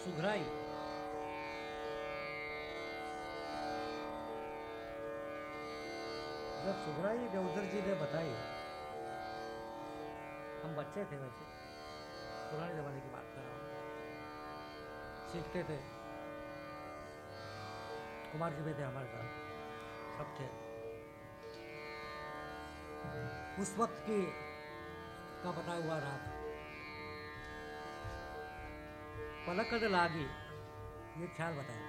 सुघराई जब सुघराई देवधर जी ने बताई, हम बच्चे थे वैसे, पुराने जमाने की बात कर रहा हूँ। सीखते थे। कुमार जी भी थे हमारे साथ, सब थे। उस वक्त की का बताया हुआ रात। पलकद लागी ये ख्याल बताया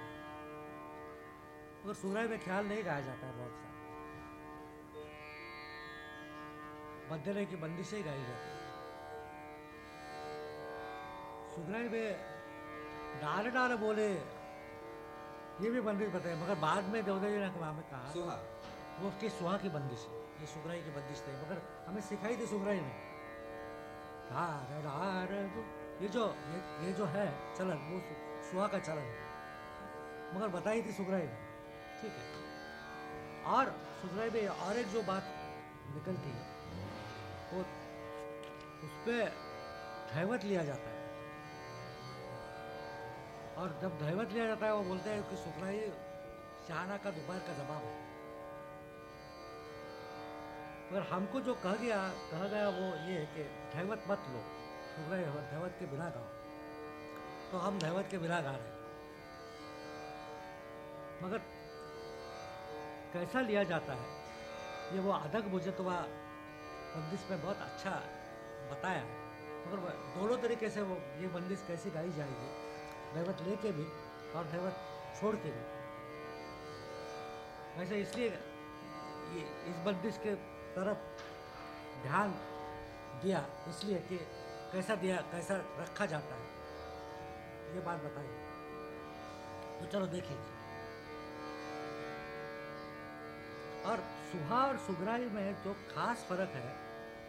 मगर सूरज में ख्याल नहीं गाया जाता है बहुत सा बदले की बंदी से ही गाई जाती है सुगराई में डाल डाल बोले ये भी बंदिश बताए मगर बाद में देवदेव ने वहाँ में कहा सुहा वो उसकी सुहा की बंदिश है ये सुगराई की बंदिश थी मगर हमें सिखाई थी सुगराई में वो- ये जो ये, ये जो है चलन वो सुहा का चलन है। मगर बताई थी सुगराई में ठीक है। और सुगराई में और एक जो बात निकलती है वो उस पर धैवत लिया जाता है। और जब धैवत लिया जाता है वो बोलते हैं कि सुगराई शाहना का दोपहर का जवाब है। मगर हमको जो कह गया कहा गया वो ये है कि धैवत मत लो। सुगराई धैवत के बिना गाओ। तो हम धैवत के बिना गा रहे हैं। मगर कैसा लिया जाता है, ये वो आदक मुझे तो वह बंदिश में बहुत अच्छा बताया है। मगर दोनों तरीके से वो, ये बंदिश कैसे गाई जाएगी, धैवत लेके भी और धैवत छोड़ के भी। वैसे इसलिए ये इस बंदिश के तरफ़ ध्यान दिया, इसलिए कि कैसा दिया कैसा रखा जाता है ये बात बताइए तो चलो देखिए और सुहा और सुगराई में जो खास फ़र्क है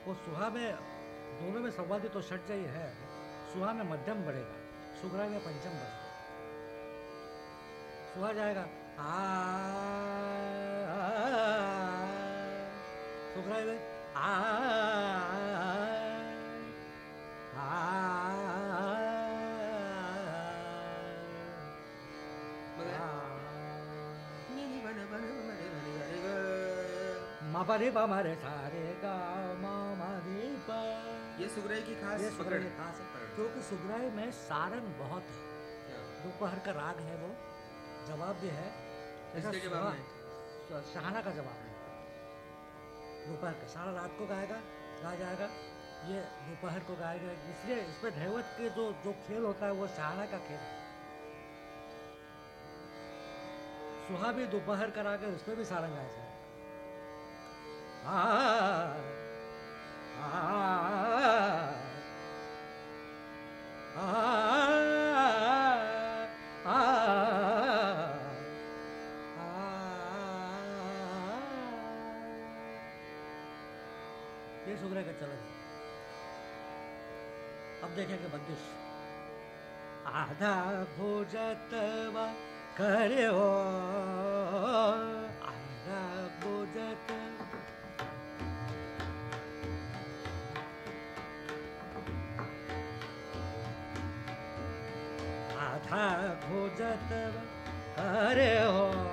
वो सुहा में दोनों में संवादी तो षटजयी है सुहा में मध्यम बढ़ेगा सुगराई में पंचम बढ़ेगा सुहा जाएगा आ सुगराई में आ ग। मरे मरे सारे मा रे पा ये सुगराई की खास ये सुगराई खास है क्योंकि सुगराई में सारंग बहुत है। दोपहर का राग है वो। जवाब भी है। शहाना का जवाब है। दोपहर का सारा रात को गाएगा गा जाएगा। ये दोपहर को गाएगा। इसलिए इसमें धैवत के जो जो खेल होता है वो शहाना का खेल है। सुहा भी दोपहर का राग है उसमें भी सारंग गाया जाएगा। देखेंगे बंदिश। आधा भोजतवा करे आधा अरे हो।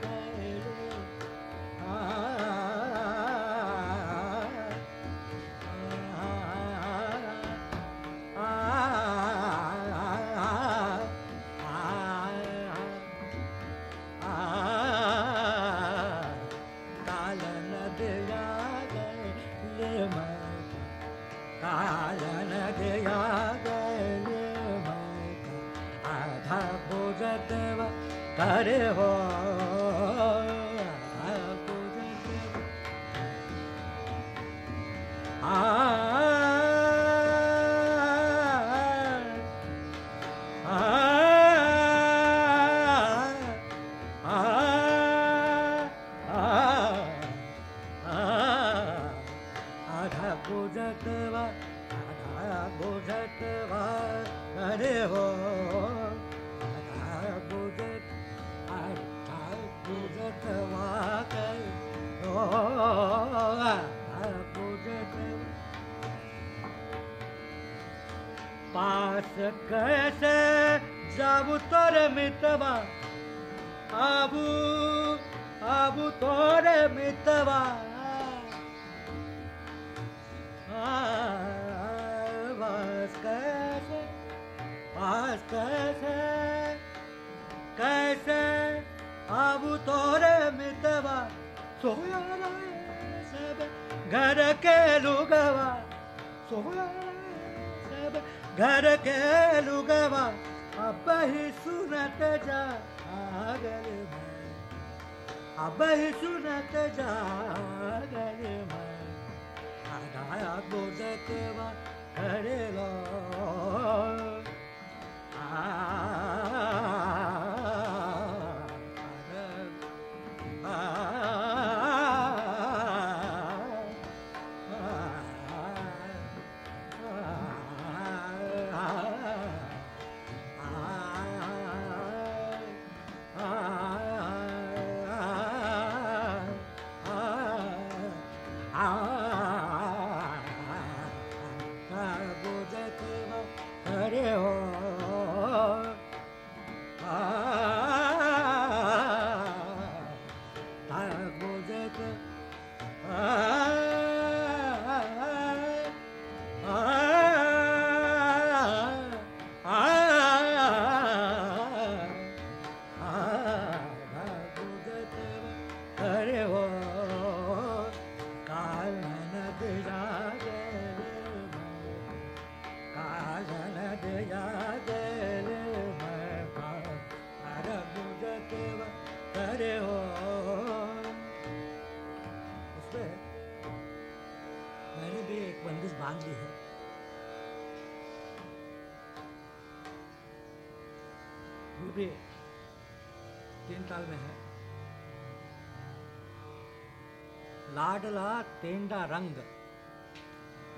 लाडला तेंडा रंग,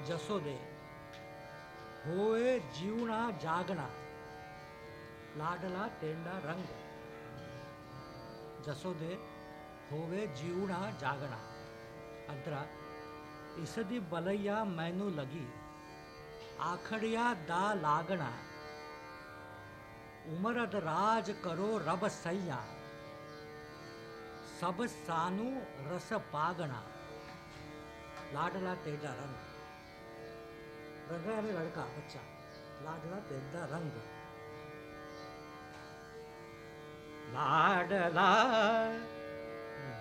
जसोदे, होए जीवना जागना लाडला तेंडा रंग, जसोदे होवे जीवना जागना अद्रा, इसदी बलैया मैनू लगी, आखड़िया दा लागना उमरद राज करो रब सैया, सब सानू रस पागना लाडला तेजा रंग रंगा यानी लड़का बच्चा लाडला तेजा रंग लाडला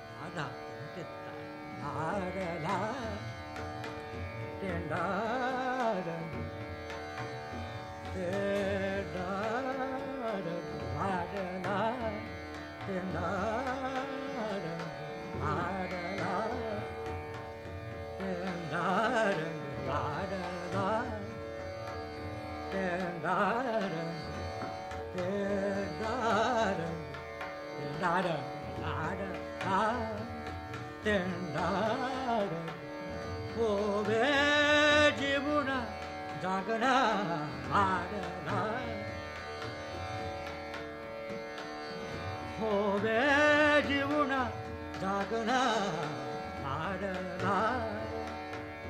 लाडा तेता लाडला तेंडा रंग तेंडा रंग लाडला तेंडा होबे जीवना जगरा हा होबे जीवना जगरा हा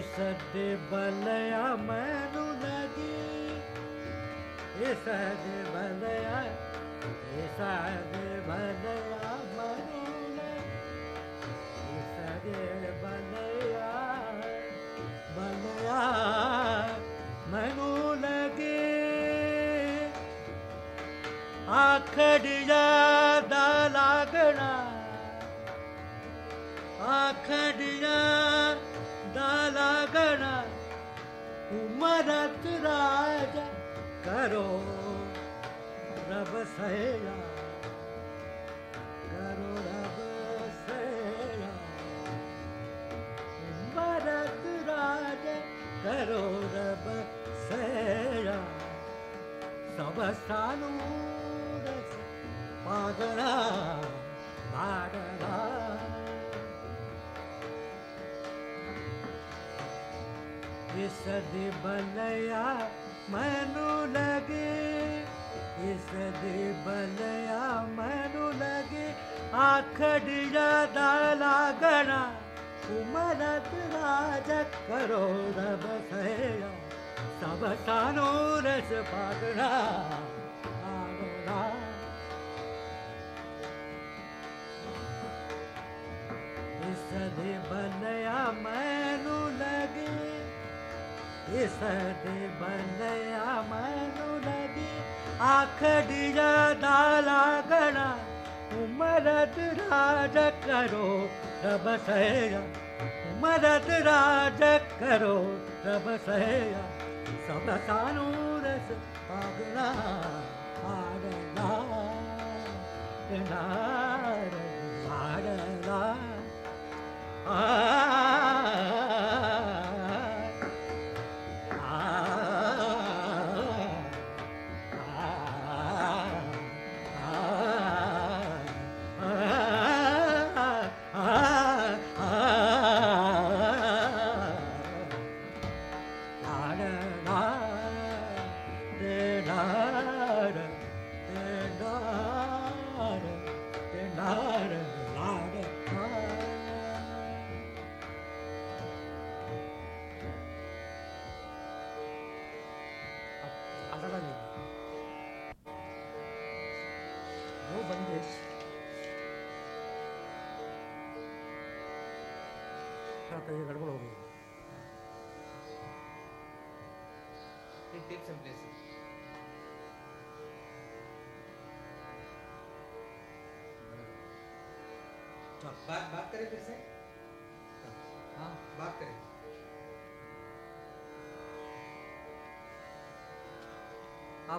सदे बलया मैनू लगी। सदे बलया सदे बलया मैनू लगी। सदे बलया बलया मैनू लगी। आखड़िया दा लागना आखड़िया मरत राज करो रब सया करो रब मरत राज करो रब सहेला। सब स्थानु पागला पागरा इस बलया मनु लगे इस बलया मनु लगे। आखड़िया दाला गणा उमरत राज करो रब सया सब सानो रस पागड़ा आगड़ा इस बलया मनु लगे इस बनया मनु लगी आखड़िया दाला गणा उमरत राज करो रब सया उमरत राज करो रब सया सब सानू रस पागला आगला नार मारला आ तो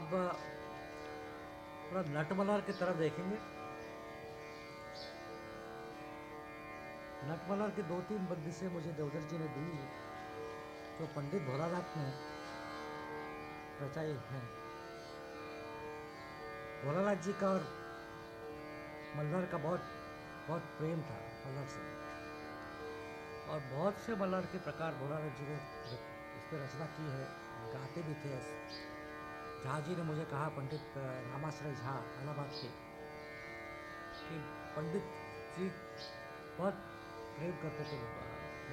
अब थोड़ा नट मलार की तरफ़ देखेंगे। नट मलार की दो तीन बंदिशें मुझे देवधर जी ने दी जो पंडित भोलानाथ ने रचाई हैं। भोलानाथ जी का और मल्हार का बहुत बहुत प्रेम था मल्हार से। और बहुत से मल्हार के प्रकार भोलानाथ जी ने इस पर रचना की है, गाते भी थे। झा जी ने मुझे कहा, पंडित रामाश्रय झा इलाहाबाद के। कि पंडित जी बहुत प्रेम करते थे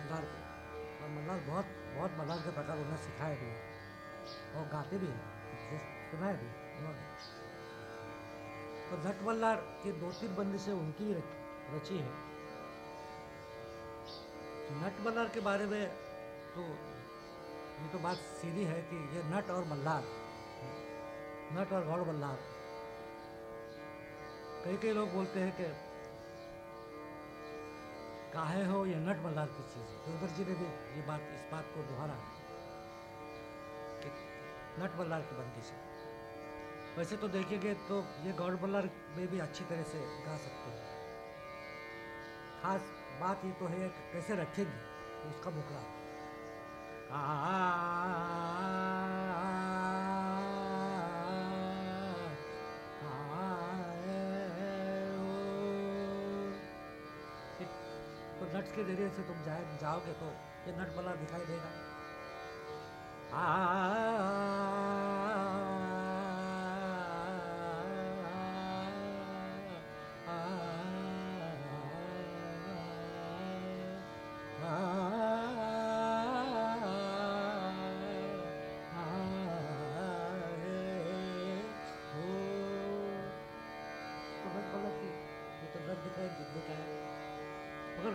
मल्हार को। और मल्हार बहुत बहुत मल्हार के प्रकार उन्हें सिखाया भी है। और गाते भी हैं। जो सुनाया भी उन्होंने। तो नट मल्हार की दो तीन बंदिशें उनकी ही रची है। नट मल्हार के बारे में तो ये तो बात सीधी है कि ये नट और मल्हार। नट और गौड़ मल्हार कई कई लोग बोलते हैं कि, काहे हो ये नट मल्हार की चीज़? है देवधर जी ने भी ये बात, इस बात को दोहरा कि नट मल्हार की बंदिश है वैसे तो देखेंगे तो ये गौड़ मल्हार में भी अच्छी तरह से गा सकते हैं। खास बात ये तो है कि कैसे रखेंगे उसका मुकरा तो नट्स के ज़रिए से तुम जाए जाओगे तो ये नट बला दिखाई देगा मगर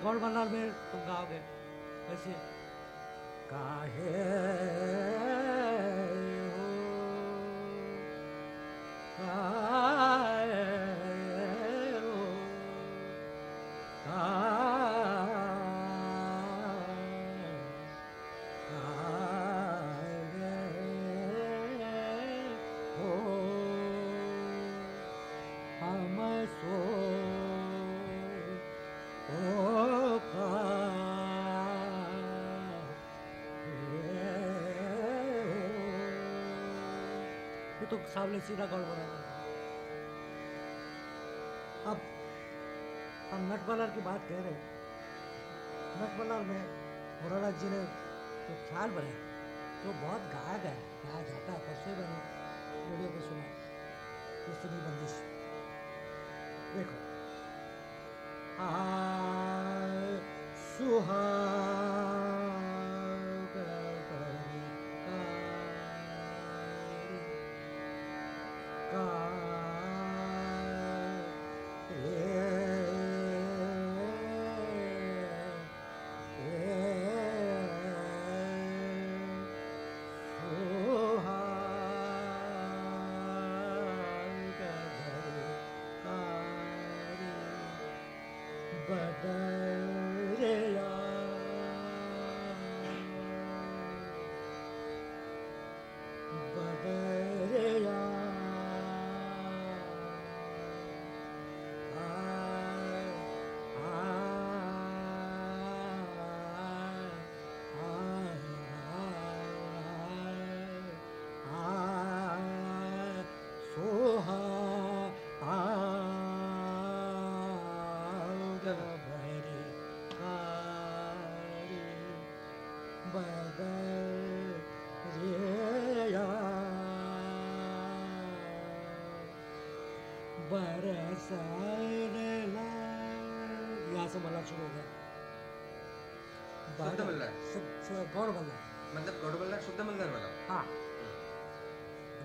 गौर मल्लार में तुम गाओगे कैसे? काहे तो सामने सीधा बनाना अब, हम नट बलर की बात कह रहे हैं। नट बलर में मुरारा जी ने जो ख्याल बनाया, जो बहुत गाया गया गाया जाता है परसों ही मैंने वीडियो पे सुना। ये सुनी बंदिश। देखो। आय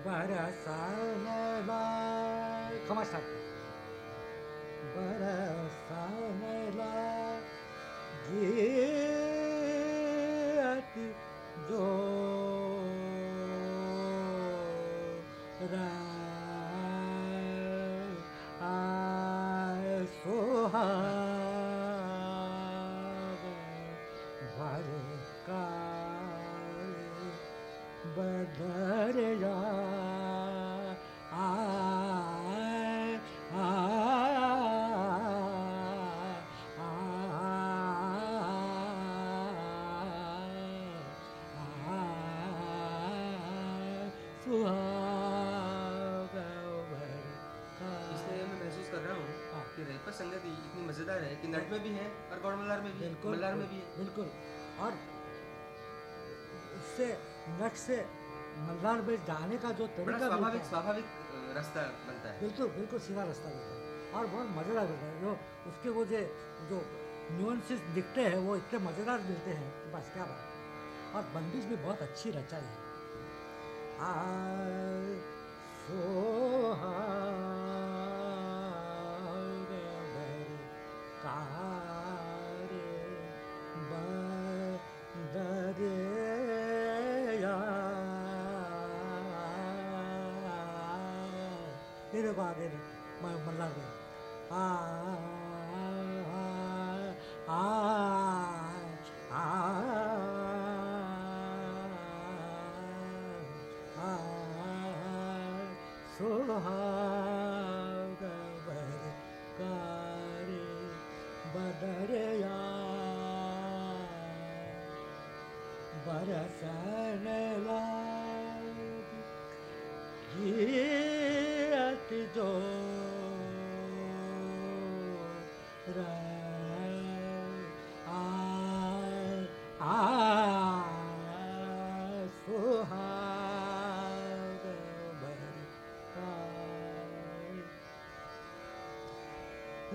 बरसला खमा स्टार्ट बरसला नट में भी है और गौड़ मल्लार में भी बिल्कुल मल्लार में भी है। बिल्कुल। और इससे नट से मल्लार में जाने का जो तरीका स्वाभाविक स्वाभाविक रास्ता बनता है। बिल्कुल बिल्कुल सीधा रास्ता मिलता है। और बहुत मज़ेदार मिलता है। जो उसके वो जो जो न्यूअंसेस दिखते हैं वो इतने मज़ेदार मिलते हैं कि बस क्या बात और बंदिश भी बहुत अच्छी रचाई है। आय सोहाग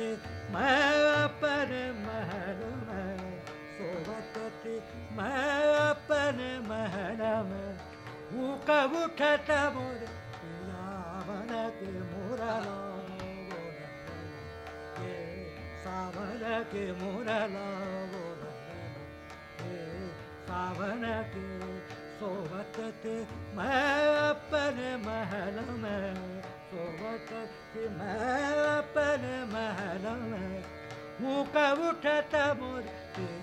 सोबत मैं अपन महल में सोबत मैं अपन महल में भूख उठत मोर रावण के मुरला सावन के मुरला सावन के सोबत थे। मैं अपने महल में थी मैं अपने महल में हूँ उठत मोर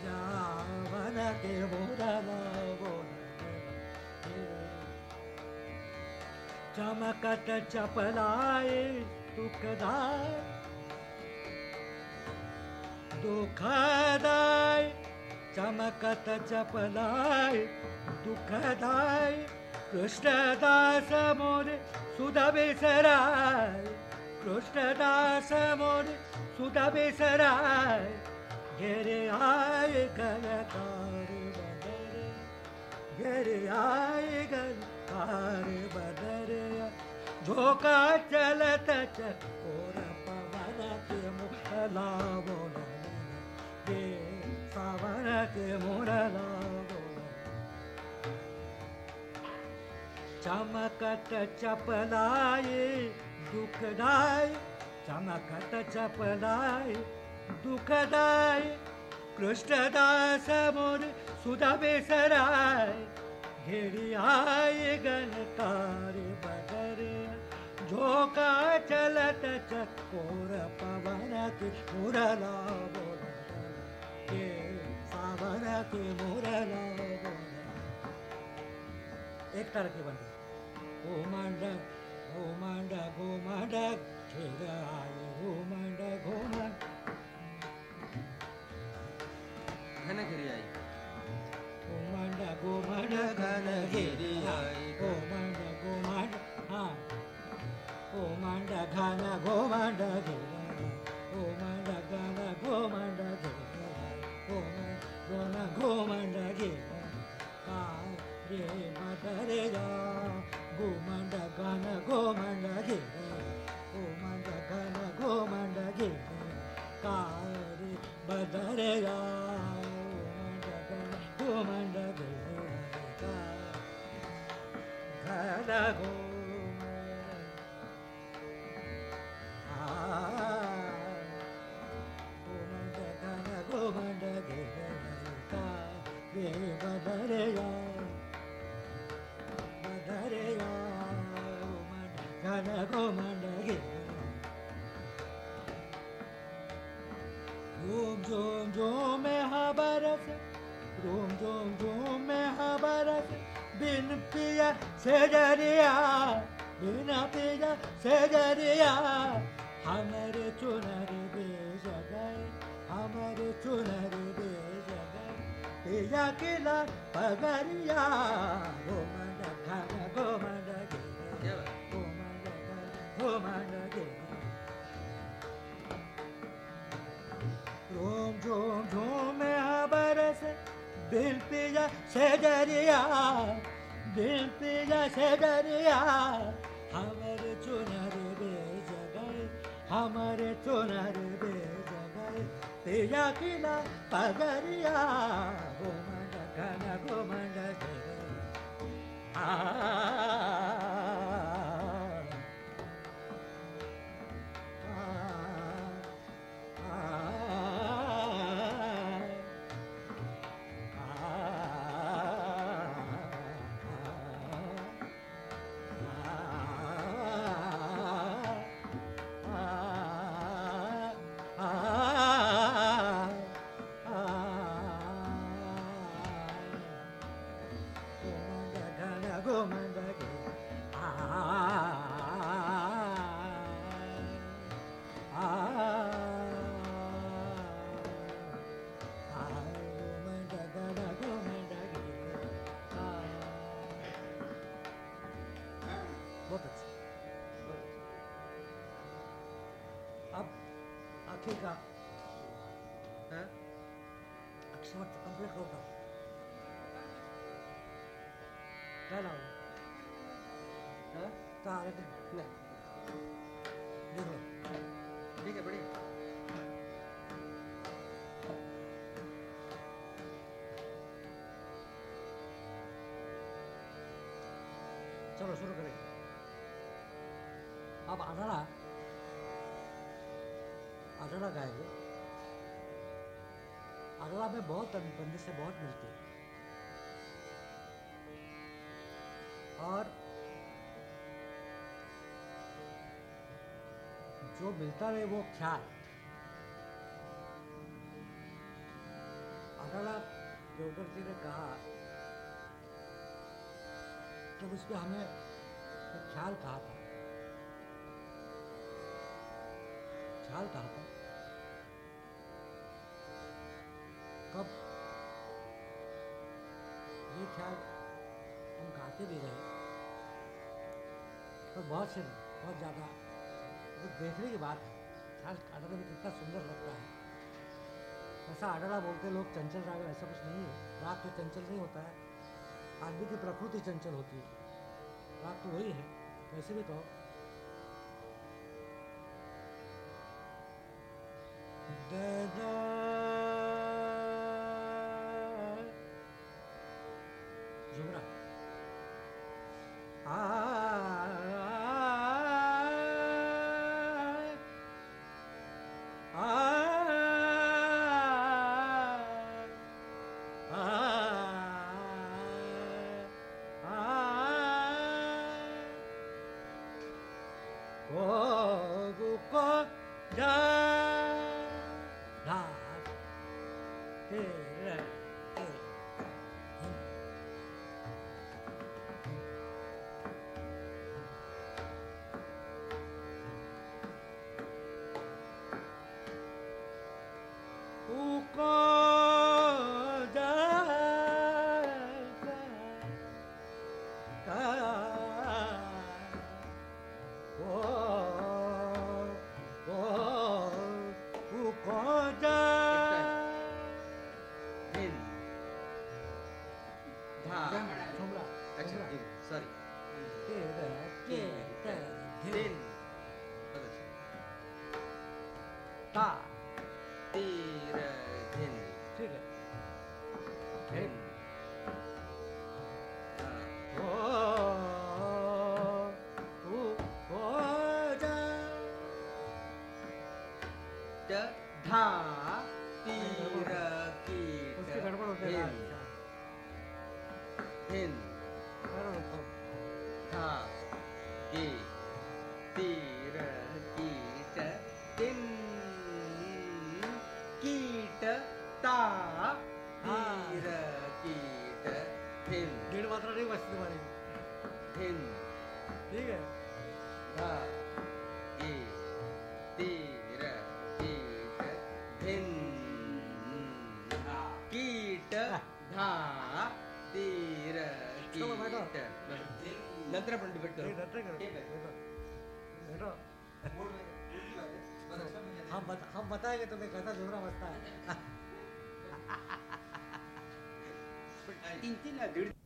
रावण के मुरला चमकत चपलाए दुखदाय दुखदाय, चमकत चपलाय दुखदाय। कृष्णदास मोर, सुध बेसराय। कृष्णदास मोर, सुध बेसराय। घेरे आए गलकार बदरे, घेरे आए गलकार बदरे। झोका चलत चकोर पवन के मुखला बोला के सावन के मुरला चमकत चपलाए, दुखदाय। चमकत चपलाय दुखदाय। कृष्णदास मोर सुधा बेसराय। घेरी आय गणकारी बदर। झोका चलत चकोर पवन की मुरला बोल के सावन की मुरला बोल एक तरह की बंदी। मो मो मिला मो मनगिरि आ मो मिला मो मिला मो न गो मेला गोमांड घन गोमांड घेरा गोमांड घन गोमांड घेरा काय रे बदरे जा गोमांड घेरा घन गोमांड गोमंड घन गोमंड घेरा घन गोमंड घेरा झूम में हा बरस झूम झूम में हा बरस बिन पिया सेजरिया बिन पिया सेजरिया हमारे चुनर बेज गए हमारे चुनर बेज गए पिया किला पगरिया दिल पिया सेजरिया दिल पिया सेजरिया हमारे चुनर बे जगए हमारे चुनर बे जगए पिया किला पगरिया गोमंड घन गोमंड घेरा आ आधड़ा गाएँगे आधड़ा में बहुत बंदी से बहुत मिलती है और जो मिलता रहे वो ख्याल आधड़ा देवकर जी ने कहा जब उसमें हमें ख्याल कहा था कहा था कब? ये ख्याल हम गाते भी रहे। तो बहुत से, बहुत ज़्यादा, वो देखने की बात है। ख्याल आडरा में कितना सुंदर लगता है। ऐसा आडरा बोलते लोग, चंचल राग ऐसा कुछ नहीं है। राग तो चंचल नहीं होता है। आदमी की प्रकृति चंचल होती है। राग तो वही है। वैसे भी कहो Jura. time. बता हम बताएँगे तुम्हें कैसा झुमरा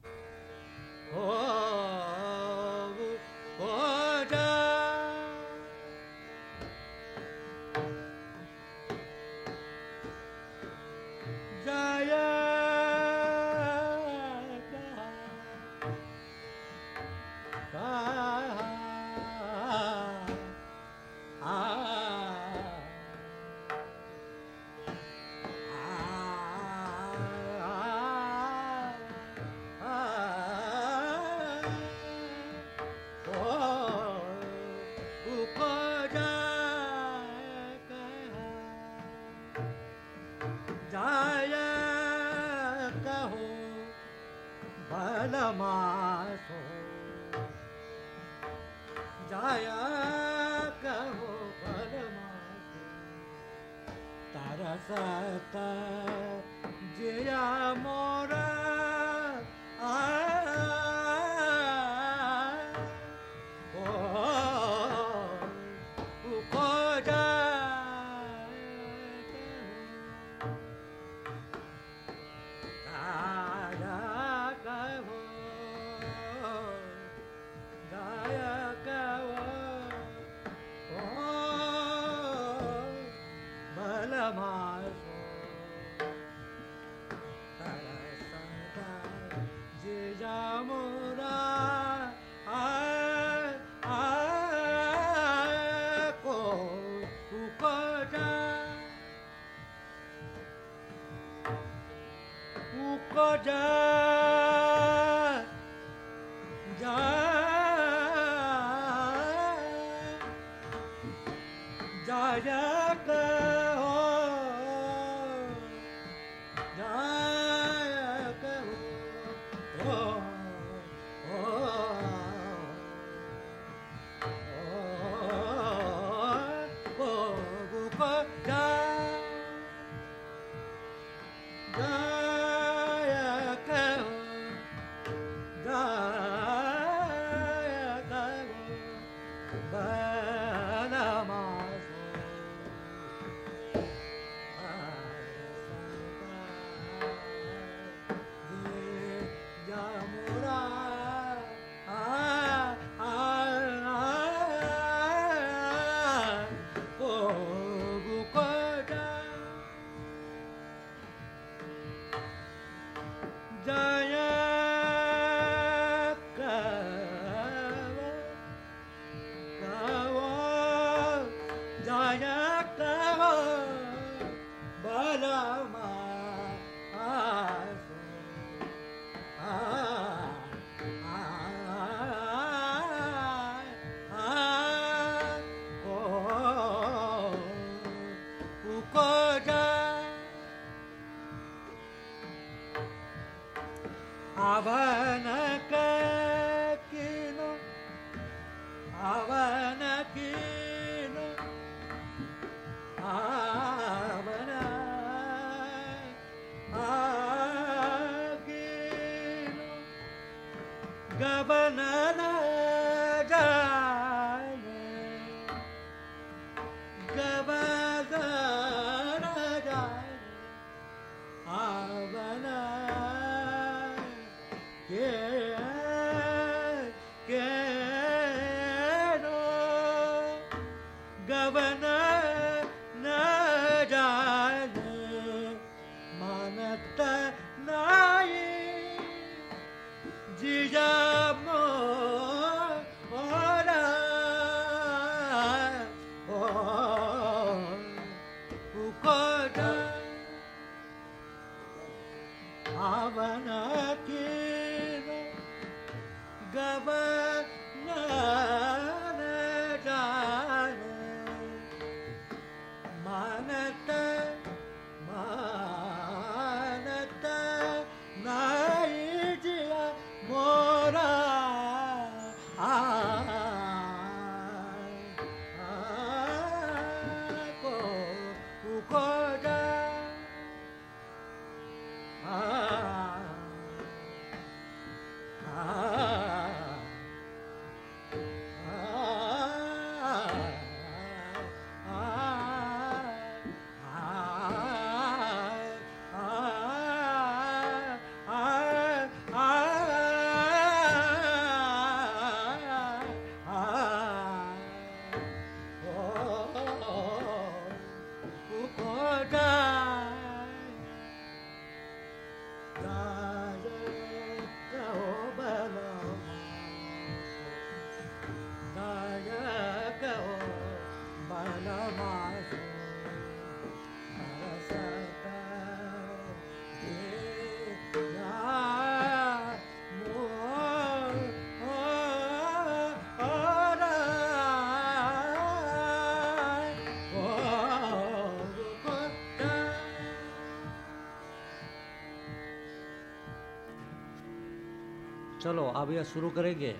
चलो अब यह शुरू करेंगे।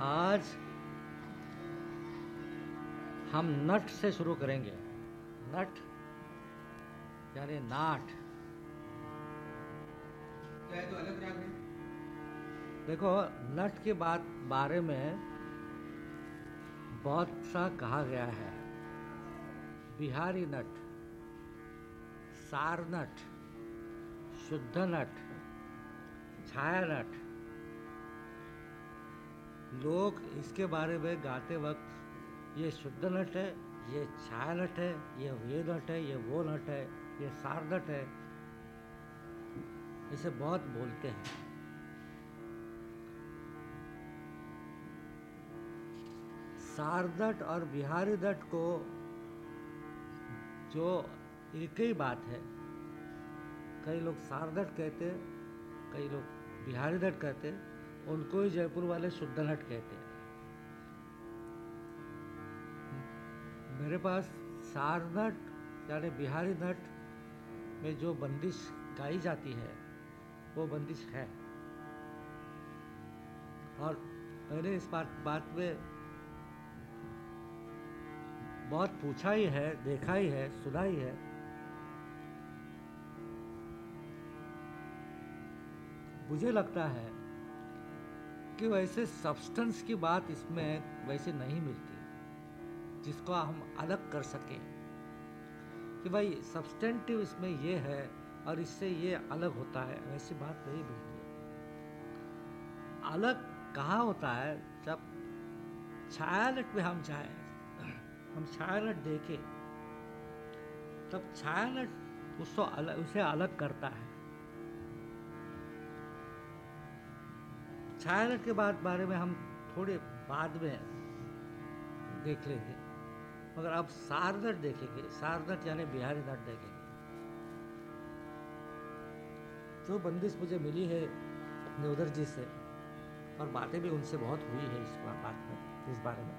आज हम नट से शुरू करेंगे। नट यानी नाट। क्या है तो अलग राग है? देखो नट के बात बारे में बहुत सा कहा गया है। बिहारी नट सार नट शुद्ध नट। छाया नट लोग इसके बारे में गाते वक्त, ये शुद्ध नट है, ये छाया नट है, ये ये नट है, ये वो नट है, ये सार नट है। इसे बहुत बोलते हैं। सारदट और बिहारी दट को जो एक ही बात है, कई लोग सारदट कहते कई लोग बिहारी दट कहते, उनको ही जयपुर वाले शुद्ध नट कहते हैं। मेरे पास सारनट यानी बिहारी नट में जो बंदिश गाई जाती है, वो बंदिश है। और मैंने इस बात बात में बहुत पूछा ही है, देखा ही है, सुना ही है। मुझे लगता है कि वैसे सब्सटेंस की बात इसमें वैसे नहीं मिलती, जिसको हम अलग कर सकें। कि भाई सब्सटेंटिव इसमें ये है और इससे ये अलग होता है, वैसी बात नहीं मिलती। अलग कहाँ होता है? जब छायानट में हम जाए, हम छायानट देखें, तब छायानट उसको अलग उसे अलग करता है। छायानट के बाद बारे में हम थोड़े बाद में देख लेंगे, मगर अब सारनट देखेंगे सारनट यानी बिहारी नट देखेंगे। जो बंदिश मुझे मिली है नेवदर जी से, और बातें भी उनसे बहुत हुई है इस बात में, इस बारे में।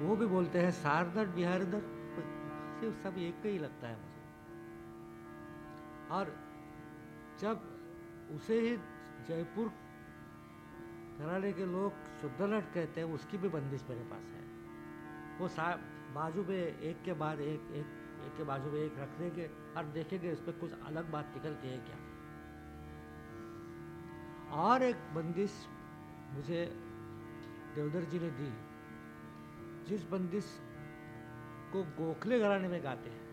वो भी बोलते हैं सारनट बिहारी नट सिर्फ़ सब एक ही लगता है मुझे। और जब उसे ही जयपुर। घराने के लोग शुद्धनट कहते हैं उसकी भी बंदिश मेरे पास है। वो सा बाजू में एक के बाद एक एक एक के बाजू में एक रख देंगे और देखेंगे इस पर कुछ अलग बात निकलती है क्या। और एक बंदिश मुझे देवधर जी ने दी। जिस बंदिश को गोखले घराने में गाते हैं।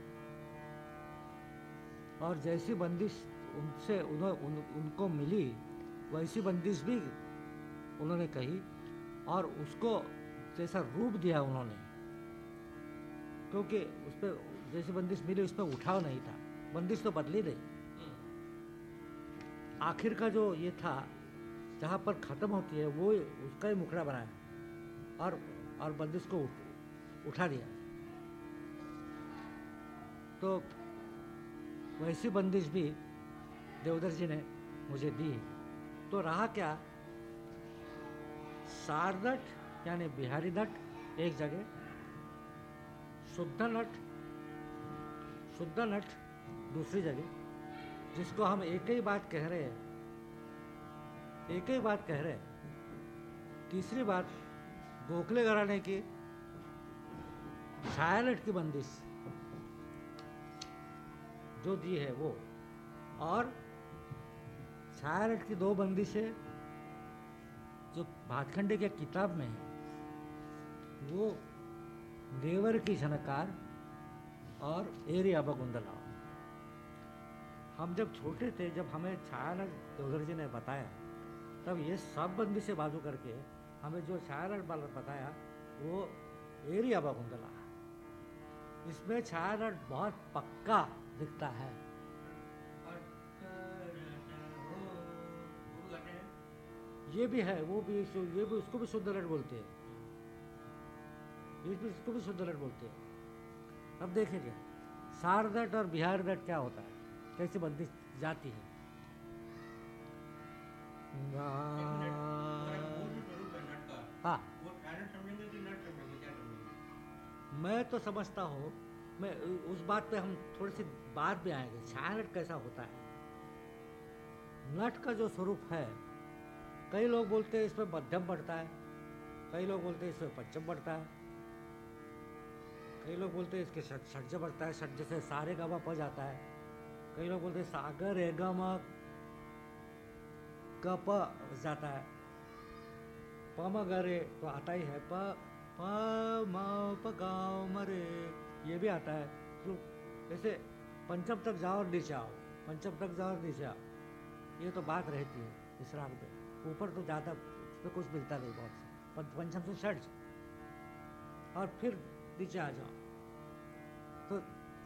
और जैसी बंदिश उनसे उन, उन, उनको मिली वैसी बंदिश भी उन्होंने कही और उसको जैसा रूप दिया उन्होंने क्योंकि उस पर जैसी बंदिश मिली उस पर उठाव नहीं था। बंदिश तो बदली नहीं आखिर का जो ये था जहाँ पर ख़त्म होती है वो उसका ही मुखड़ा बनाया और और बंदिश को उठ, उठा दिया। तो वैसी बंदिश भी देवदर जी ने मुझे दी तो रहा क्या? सारनट, यानी बिहारी नट, एक जगह। शुद्ध नट शुद्ध नट, दूसरी जगह। जिसको हम एक ही बात कह रहे हैं, एक ही बात कह रहे हैं, तीसरी बात गोखले घराने की छायानट की बंदिश, जो दी है वो। और छायानट की दो बंदिशें जो भातखंडे के किताब में है, वो देवर की झनकार और एरिया बगुंदला हम जब छोटे थे, जब हमें छायानट चौधरी जी ने बताया, तब ये सब बंदी से बाजू करके हमें जो छायानट बाल बताया, वो एरिया बगुंदला इसमें छायानट बहुत पक्का दिखता है। ये भी है वो भी ये भी उसको भी शुद्ध लट बोलते हैं। ये भी इसको भी शुद्ध लट बोलते हैं। अब देखेंगे सारदट और बिहार दट क्या होता है? कैसे बंदिश जाती है? हाँ। मैं तो समझता हूँ मैं उस बात पे हम थोड़ी सी बाद में आएँगे छाया कैसा होता है। नट का जो स्वरूप है कई लोग बोलते हैं, इसमें मध्यम बढ़ता है। कई लोग बोलते हैं, इसमें पंचम बढ़ता है। कई लोग बोलते हैं, इसके षड्ज बढ़ता है षड्ज से सारे गमा प जाता है। कई लोग बोलते हैं, सागर है गम कप जाता है। पम गरे तो आता ही है। प प म, प गाँव मरे ये भी आता है। तो जैसे पंचम तक जाओ और नीचे आओ। पंचम तक जाओ और नीचे आओ। ये तो बात रहती है, इस राग में। ऊपर तो ज़्यादा उसमें कुछ मिलता नहीं बहुत पंचम से। षड्ज और फिर नीचे आ जाओ। तो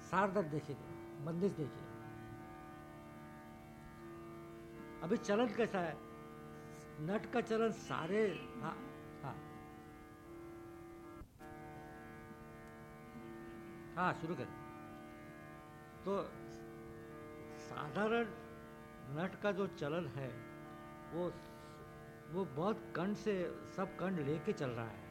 सारदर देखिए बंदिश देखिए। अभी चलन कैसा है? नट का चलन सारे हाँ हाँ। हाँ शुरू करें। तो साधारण नट का जो चलन है, वो वो बहुत कंड से सब कंड लेके चल रहा है।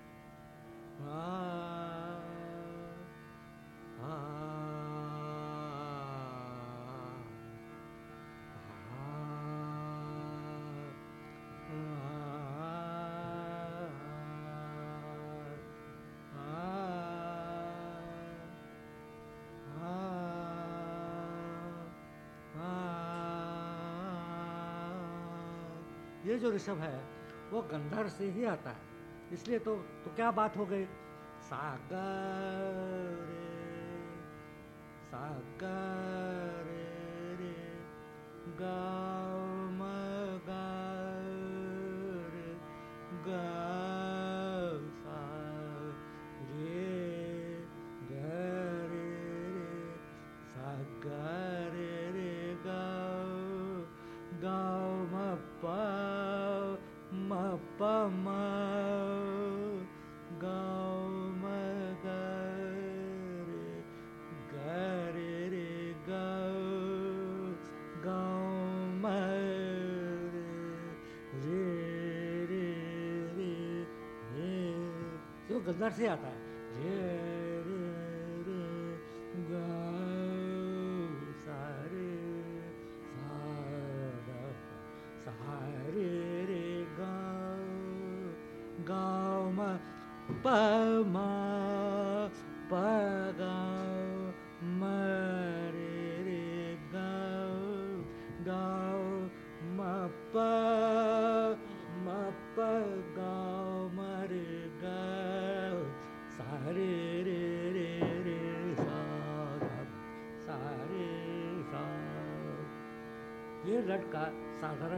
ये जो ऋषभ है, वो गंधर्व से ही आता है। इसलिए तो तो क्या बात हो गई? सागर सागर गंदर से आता है।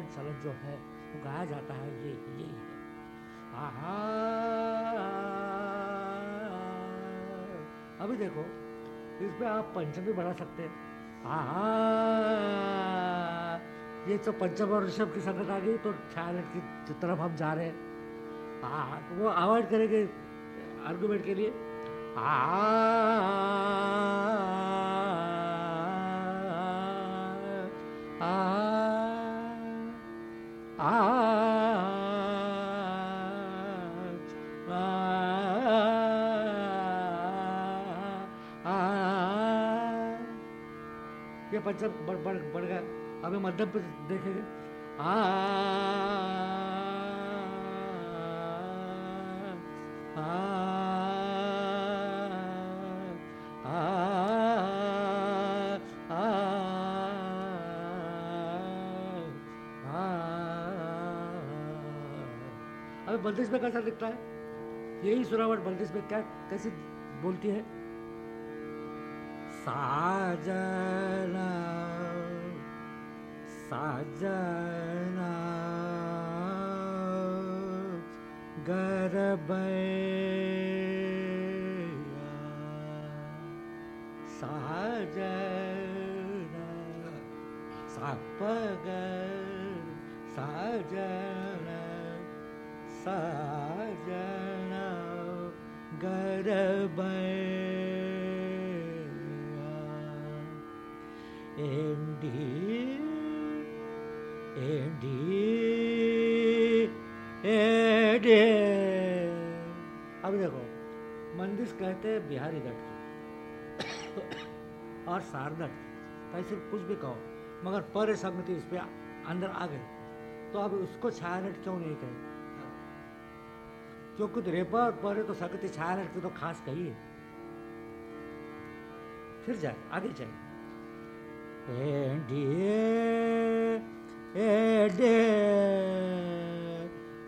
साधारण जो है वो गाया जाता है, ये यही है आहा! अभी देखो इसमें आप पंचम भी बढ़ा सकते हैं। आहा! ये तो पंचम और ऋषभ की संगत आ गई तो छाया की तरफ़ हम जा रहे हैं। हाँ तो वो अवॉइड करेंगे आर्गुमेंट के लिए। आ ये पंचम बढ़ बढ़ बढ़ गया अभी मध्यम पे देखेंगे आ बंदिश में कैसा दिखता है यही सुरावट बंदिश में क्या कैसी बोलती है साजना साजना गरबैया साजना सापगर साजना साजना गरबैया एंडी अब देखो, मंदिर कहते हैं बिहारी की और सारगढ़ कैसे कुछ भी कहो, मगर पर संगति इस पे अंदर आ गई। तो अब उसको छायानट क्यों नहीं कहे? क्योंकि तो रेपा और परे तो संगति छायानट की तो खास कही है। फिर जाए, आगे जाए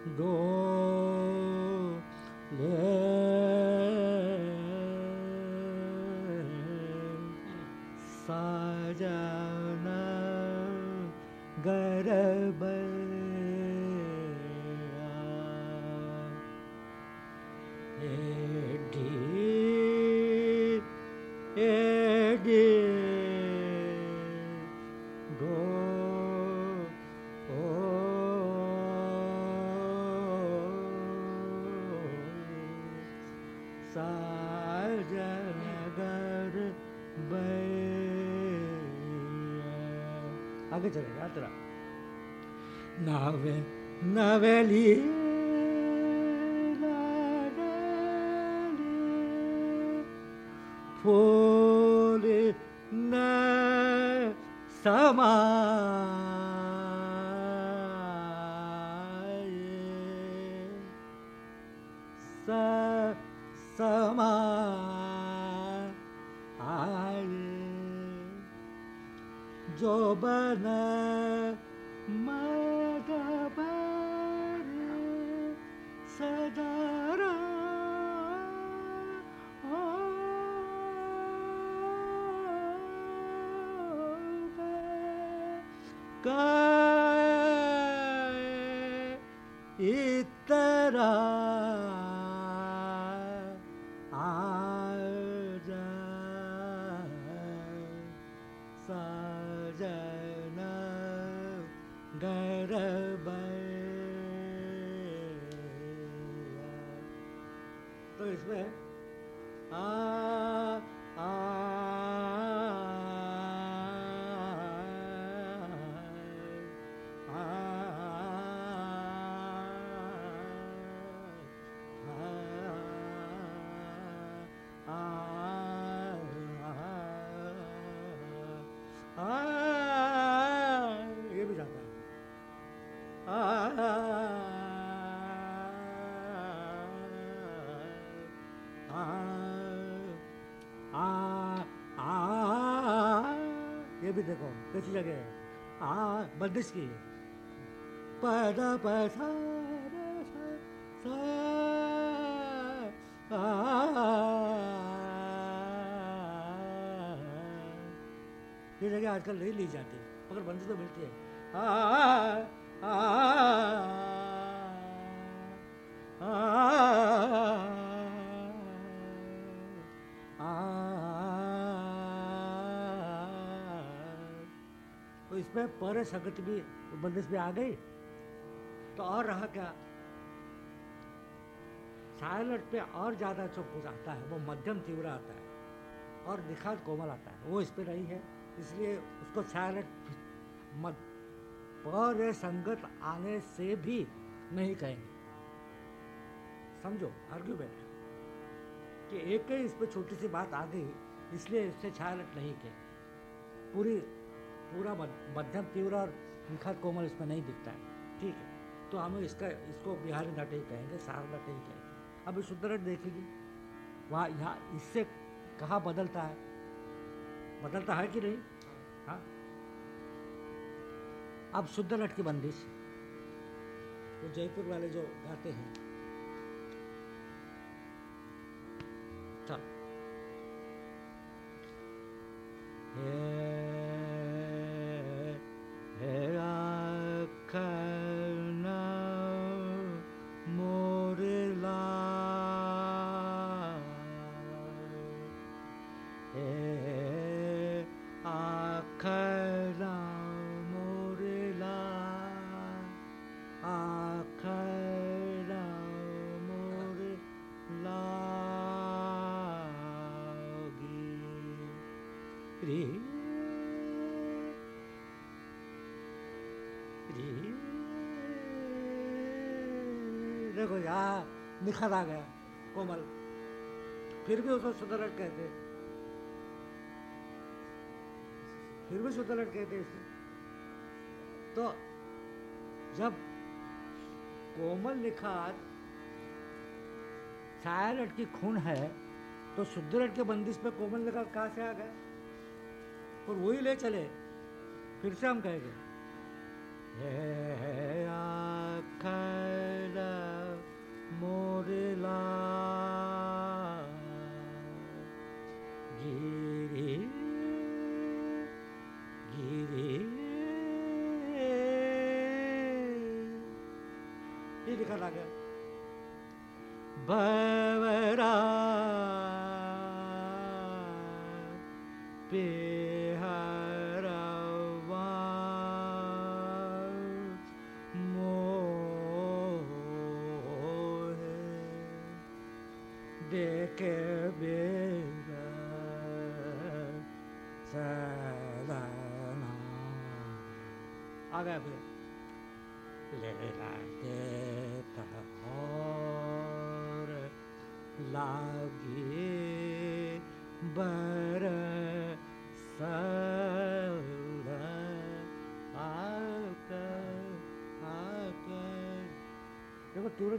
दो ले Na velha livre. for कैसी जगह है हाँ बंदिश की पद पैसा ये जगह आजकल नहीं ली जाती मगर बंदिश तो मिलती है इसमें पर संगत भी बंदिश में आ गई तो और रहा क्या? साइलेंट पे और ज़्यादा जो कुछ आता है, वो मध्यम तीव्र आता है, और निखात कोमल आता है, वो इस पे नहीं है, इसलिए उसको साइलेंट मत पर संगत आने से भी नहीं कहेंगे। समझो आर्ग्यूमेंट कि एक ही इस पर छोटी सी बात आ गई, इसलिए इससे छायालट नहीं कहे पूरी पूरा मध्यम तीव्र और निखात कोमल इसमें नहीं दिखता है। ठीक है? तो हम इसका, इसको बिहारी नट ही कहेंगे, सार नट ही कहेंगे। अब नट देखेगी। वहाँ यहाँ इससे कहाँ बदलता है? बदलता है कि नहीं? हाँ? अब शुद्ध नट की बंदिश। तो जयपुर वाले जो गाते हैं। देखो, यहाँ निखर आ गया, कोमल। फिर भी उसको सुदरट कहते फिर भी सुदरट कहते इसे। तो जब कोमल निखार सायलट की खून है तो शुद्धरट के बंदिश पे कोमल निखार कहाँ से आ गया? और वही ले चले। फिर से हम कहेंगे मोरला गिरे गिरे। ये लिखा क्या?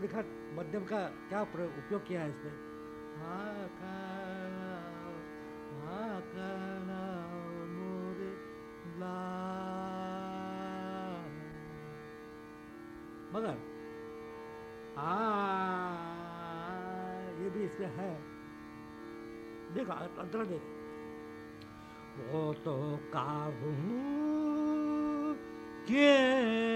देखो मध्यम का क्या उपयोग किया है इसमें मगर, आ, ये भी इसमें है। देखो अंतर देख वो तो काबू के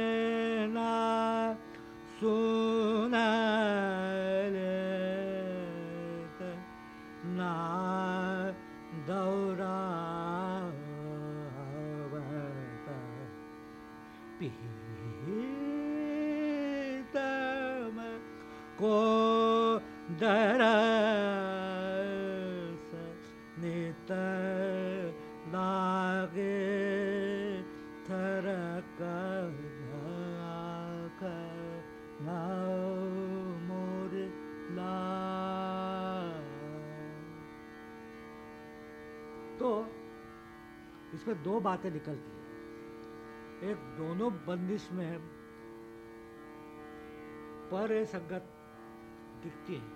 इसमें दो बातें निकलती हैं। एक दोनों बंदिश में पर संगत दिखती है।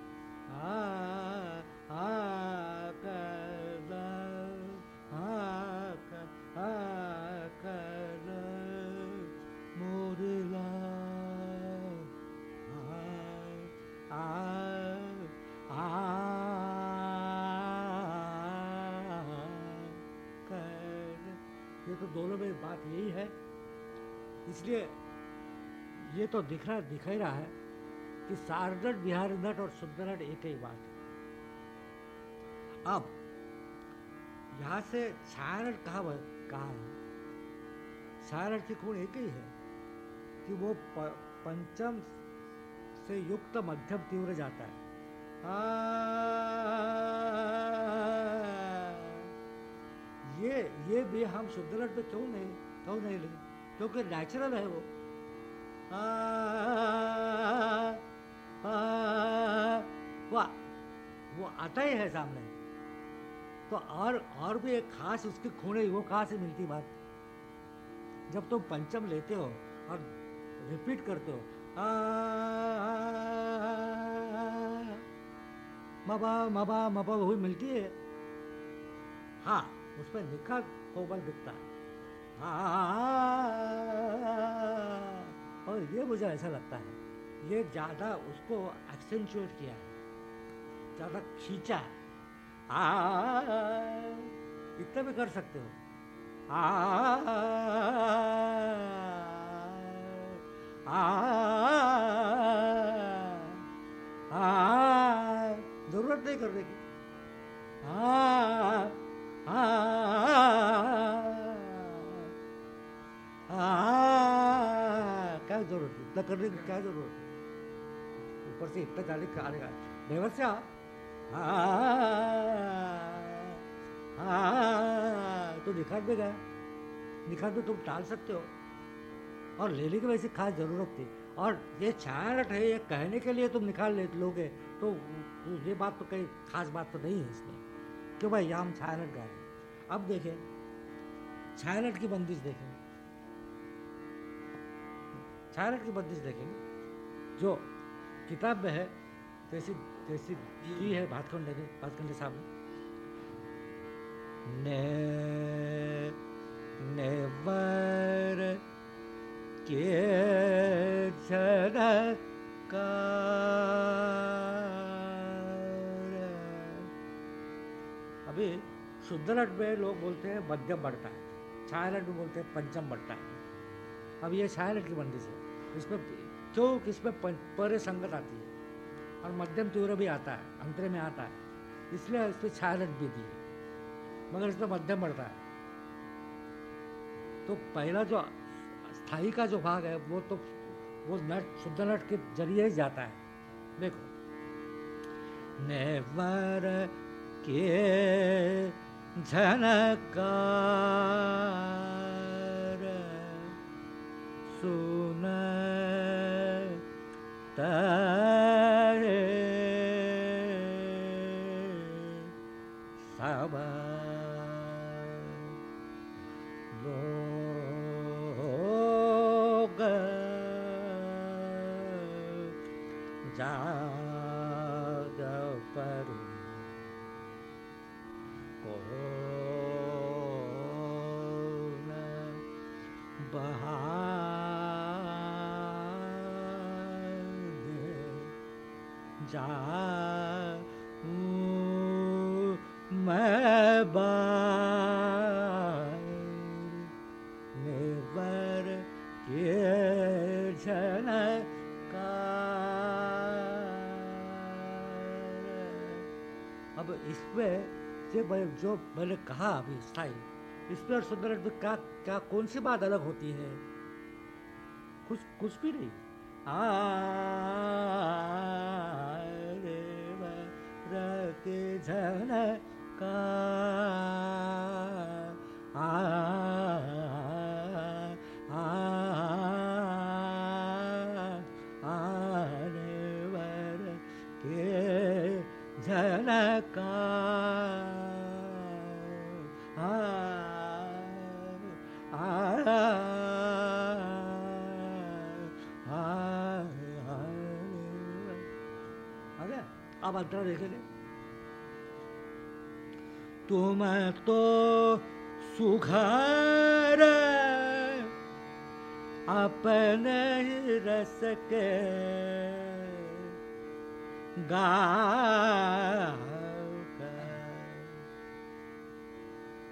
दिख रहा दिख ही रहा है कि सारनट बिहारी नट और शुद्ध नट एक ही बात है। अब यहाँ से छायानट कहा कहा है? छायानट की गुण एक ही है कि वो प, पंचम से युक्त मध्यम तीव्र जाता है। ये ये भी हम शुद्ध नट पे क्यों नहीं क्यों नहीं लेंगे क्योंकि नेचुरल है वो। वाह, वो आता ही है सामने। तो और और भी एक खास उसकी खूणे वो कहाँ से मिलती बात? जब तुम पंचम लेते हो और रिपीट करते हो मबा मबा मबा, वही मिलती है। हाँ उस पर लिखा कोबल दिखता है। और ये मुझे ऐसा लगता है ये ज़्यादा उसको एक्सेंचुएट किया है ज़्यादा खींचा है। इतना भी कर सकते हो। आ, आ, आ, ज़रूरत नहीं करने की। आ, आ, क्या ज़रूरत है इतना करने की क्या ज़रूरत है? ऊपर से इतना जाने का आने का बेवस्या तो निखार में गया निखार में तुम टाल सकते हो। और लेने की वैसे खास ज़रूरत थी। और ये छायारट है, ये कहने के लिए तुम निकाल ले, लोगे तो ये बात तो कहीं खास बात तो नहीं है इसमें। क्यों भाई, यहाँ हम छायारट गा रहे अब देखें छायारट की बंदिश देखें। की बंदिश देखेंगे। जो किताब में है जैसी जैसी की है, भातखंडे ने भातखंडे साहब ने। नेवर के अभी शुद्ध रट में लोग बोलते हैं, मध्यम बढ़ता है। छाया में बोलते हैं, पंचम बढ़ता है। अब ये छाया की बंदिश है। इसमें क्यों किसमें परे संगत आती है और मध्यम तीव्र भी आता है, अंतरे में आता है, इसलिए इस पर छाया भी दी मगर इसमें मध्यम बढ़ता है। तो पहला जो स्थायी का जो भाग है, वो तो वो नट, शुद्ध नट के ज़रिए ही जाता है। देखो। नेवर के झनकार सुन ta जो मैंने कहा अभी स्थायी, इसमें और सुंदर में क्या क्या कौन सी बात अलग होती है? कुछ कुछ भी नहीं। आ अब अंतरा देखेंगे तुम तो सुघर अपने रस के गा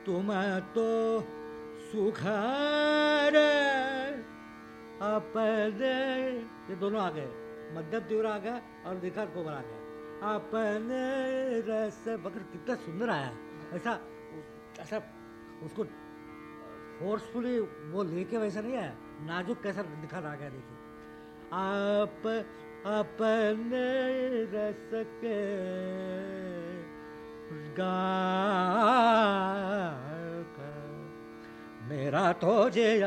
तुम तो सुखर अपने ये दोनों आ गए मध्यम तीव्र आ गया और निखार कोमल आ गया अपने रस मगर कितना सुंदर आया। ऐसा ऐसा, उसको फोर्सफुली वो लेके वैसा नहीं आया। नाजुक कैसा दिखा आ गया, देखिए। आप, अपने रस के गा मेरा तो जे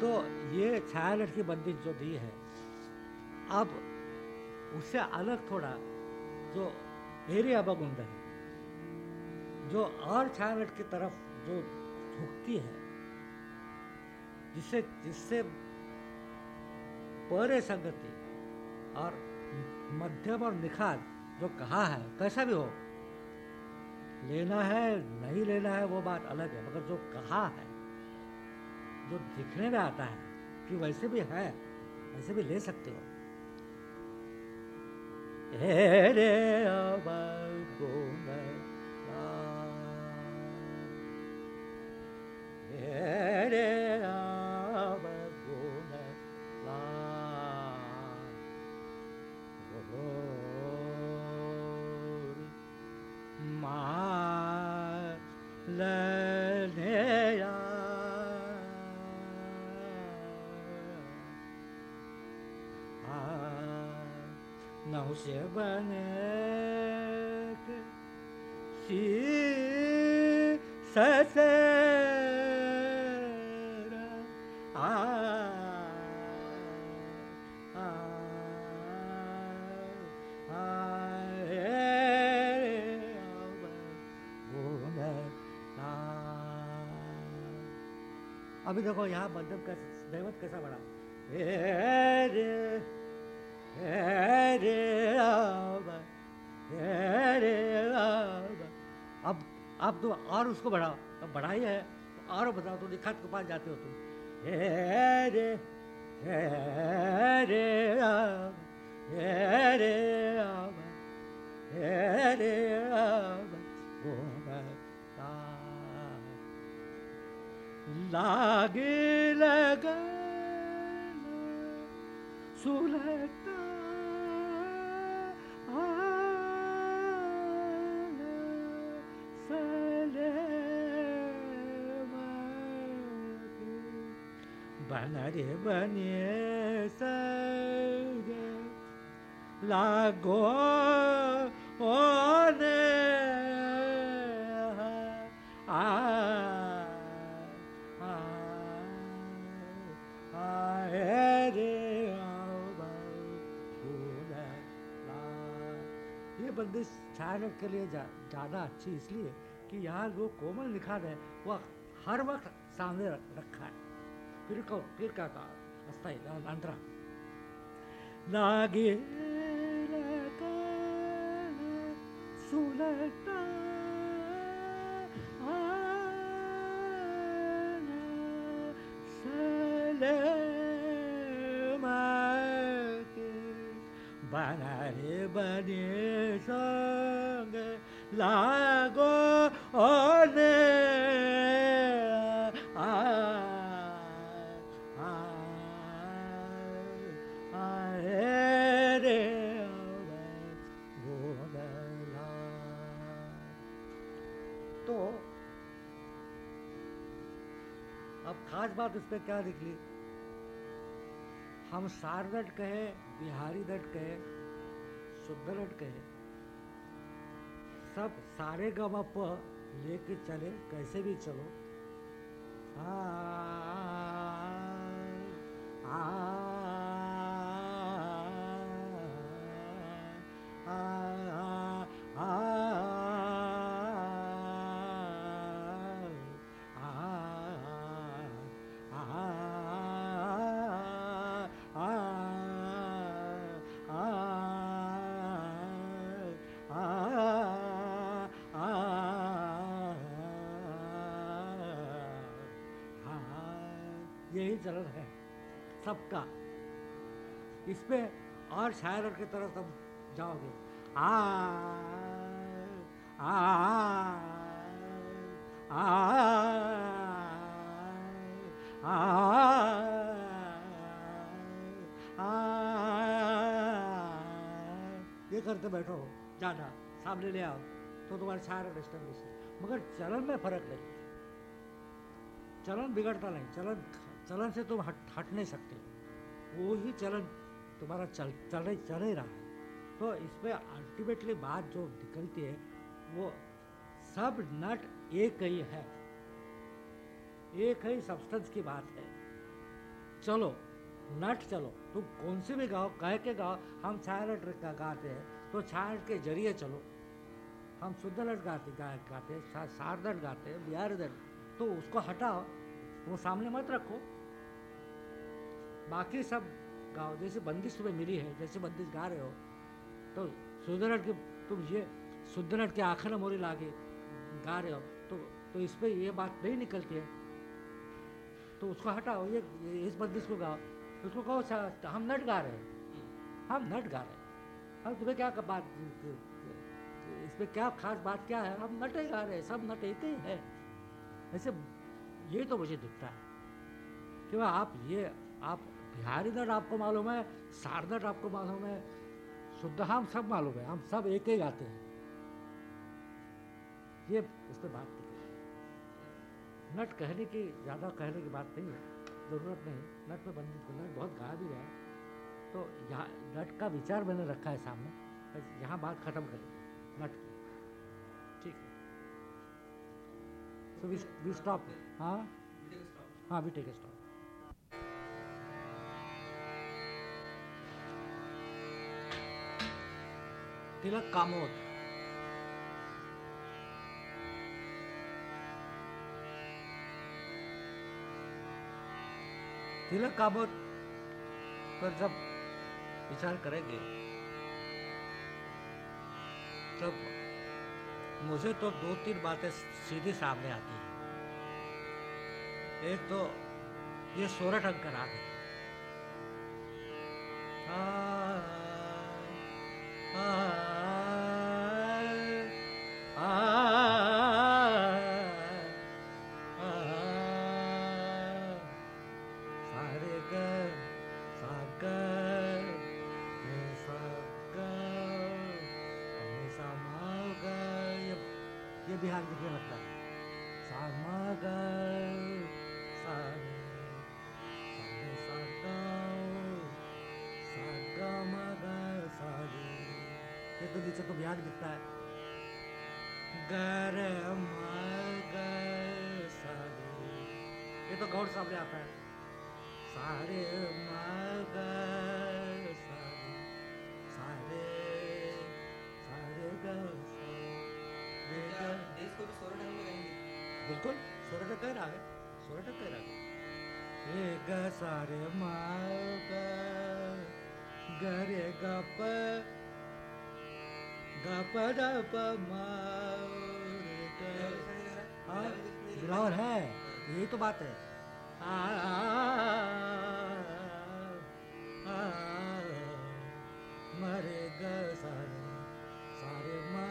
तो ये छायालट की बंदिश जो दी है, अब उससे अलग थोड़ा जो एरी अबगुंड है जो और छायालट की तरफ़ जो झुकती है जिससे जिससे परे संगति और मध्यम और निखार जो कहा है, कैसा भी हो। लेना है, नहीं लेना है, वो बात अलग है, मगर जो कहा है, जो दिखने में आता है, कि वैसे भी है, वैसे भी ले सकते हो। रे अभी देखो, यहाँ मध्यम का दैवत कैसा बड़ा। रे अब अब तो और उसको बढ़ाओ, अब बढ़ाई है तो और बताओ तो दिखा के पास जाते हो तुम। हे रे हे रे हे रे हे रे लागे लगा सुलता बनरे बने सगे लागो ओने आ प्रयागर के लिए ज़्यादा जा, अच्छी इसलिए कि यहाँ जो कोमल निखार है वह हर वक्त सामने रखा है। फिर को फिर का अस्थाई अंतरा बने सा lago one बात उस पर क्या निकली हम सारदट कहे, बिहारी दट कहे शुद्ध शुद्धरट कहे। सारे गम प लेके चले कैसे भी चलो। आ, आ, आ चलन है, सबका। इस पे और शायर की तरफ़ तुम जाओगे। आ आ आ आ ये करते बैठो। जाना, सामने ले आओ। तो तुम्हारे सारे डिस्टर्बेंस मगर चलन में फ़र्क नहीं चलन बिगड़ता नहीं, चलन चलन से तुम हट हट नहीं सकते। वो ही चलन तुम्हारा चल चल चल ही रहा है। तो इसमें अल्टीमेटली बात जो निकलती है वो सब नट एक ही है। एक ही सब्सटेंस की बात है। चलो नट चलो। तुम कौन से भी गाओ कह के गाओ हम छाया नट का गाते हैं। तो छाया के ज़रिए चलो। हम शुद्ध नट गाते गा, गाते सार नट गाते हैं बिहार तो उसको हटाओ। वो सामने मत रखो। बाकी सब गाओ जैसे बंदिश तुम्हें मिली है जैसे बंदिश गा रहे हो तो शुद्ध के तुम ये शुद्ध के आखिर मोरी लागे गा रहे हो तो तो इस पर ये बात नहीं निकलती है। तो उसको हटाओ ये, इस बंदिश को गाओ। उसको कहो अच्छा, हम नट गा रहे हैं। हम नट गा रहे हैं। हम तुम्हें क्या बात इसमें क्या खास बात क्या है? हम नटे गा रहे हैं सब नट एक ही है। ऐसे ये तो मुझे दिखता है कि आप ये आप बिहारी नट आपको मालूम है सार नट आपको मालूम है, शुद्ध हम सब मालूम है, हम सब एक ही गाते हैं। ये इस पर बात नहीं नट कहने की, ज़्यादा कहने की बात नहीं है, ज़रूरत नहीं। नट में बंद नट बहुत गा भी है। तो यहाँ नट का विचार मैंने रखा है सामने यहाँ बात ख़त्म करें, नट की। ठीक सो वी स्टॉप हाँ? हाँ we take stop Tilak Kamod Tilak काबत पर जब विचार करेंगे तब मुझे तो दो तीन बातें सीधी सामने आती हैं। एक तो ये सोलह अंक राग है। आ, आ, तो गौर आता है सारे सारे सारे सारे बिल्कुल सोलह टक्का है सोलह है ग सारे मग गरे ग प ग रे हाँ है यही तो बात है आ, आ, आ, मरे ग सारे सारे म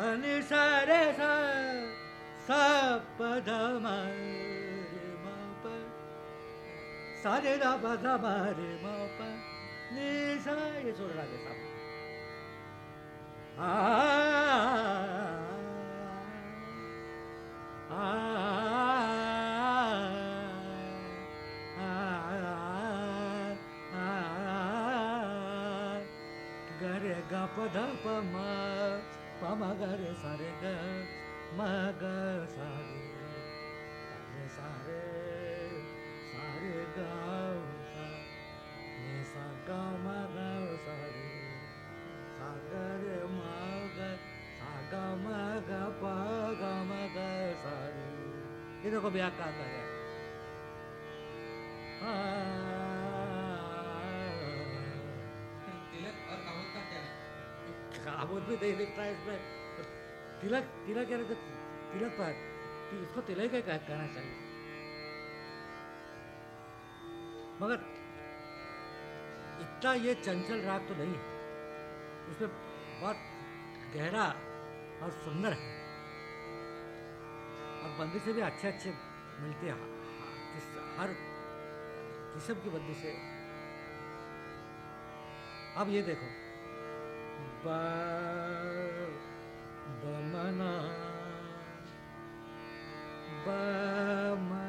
से सप से गे मपा सोर है सप करे गप धप पमगर सर ग मग सारे सारे सारे सारे गाँव सा ने सा गाँव मगर सारे सागर मगर सागा मग प पागा मग सारे ये देखो व्याख्या आता है हाँ काबूत भी नहीं लिखता है इसमें। तिलक तिलक क्या रहता तिलक पर। इसको तिलक ही कहना चाहिए? मगर इतना ये चंचल राग तो नहीं है। उसमें बहुत गहरा और सुंदर है। और बंदी से भी अच्छे अच्छे मिलते हाँ, किस- हर किस्म की बंदी से। अब ये देखो। ब- बमना बमना बमना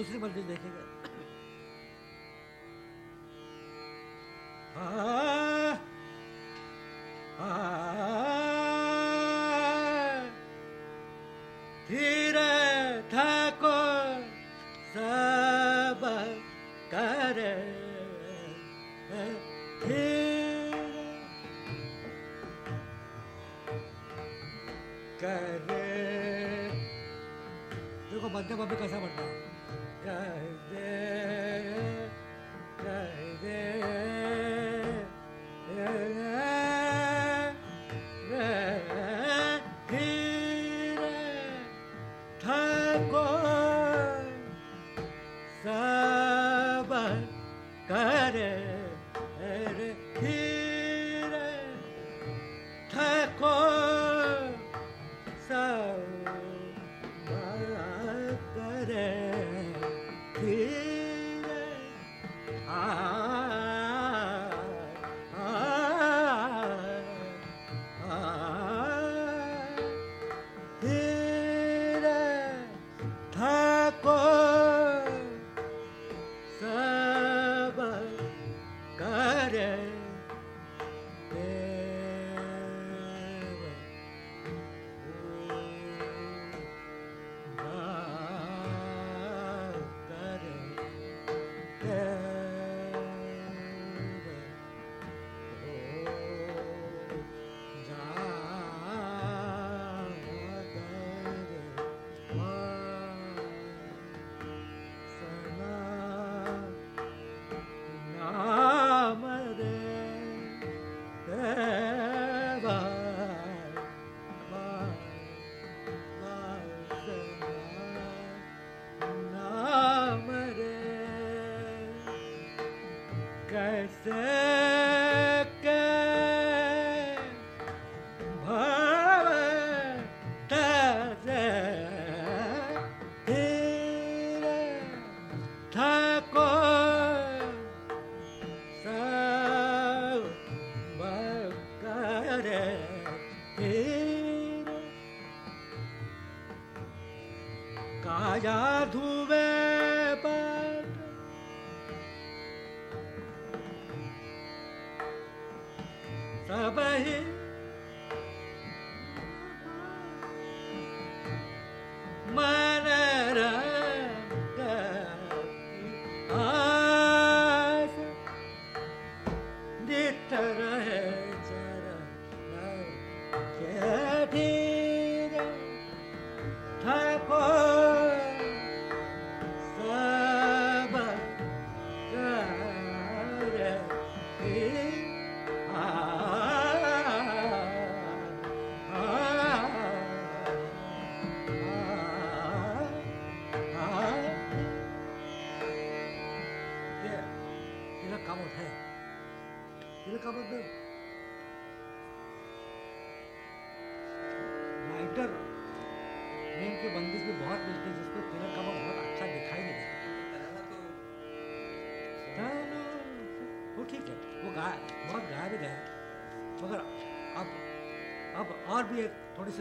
दूसरी मंजिल देखेंगे। आ,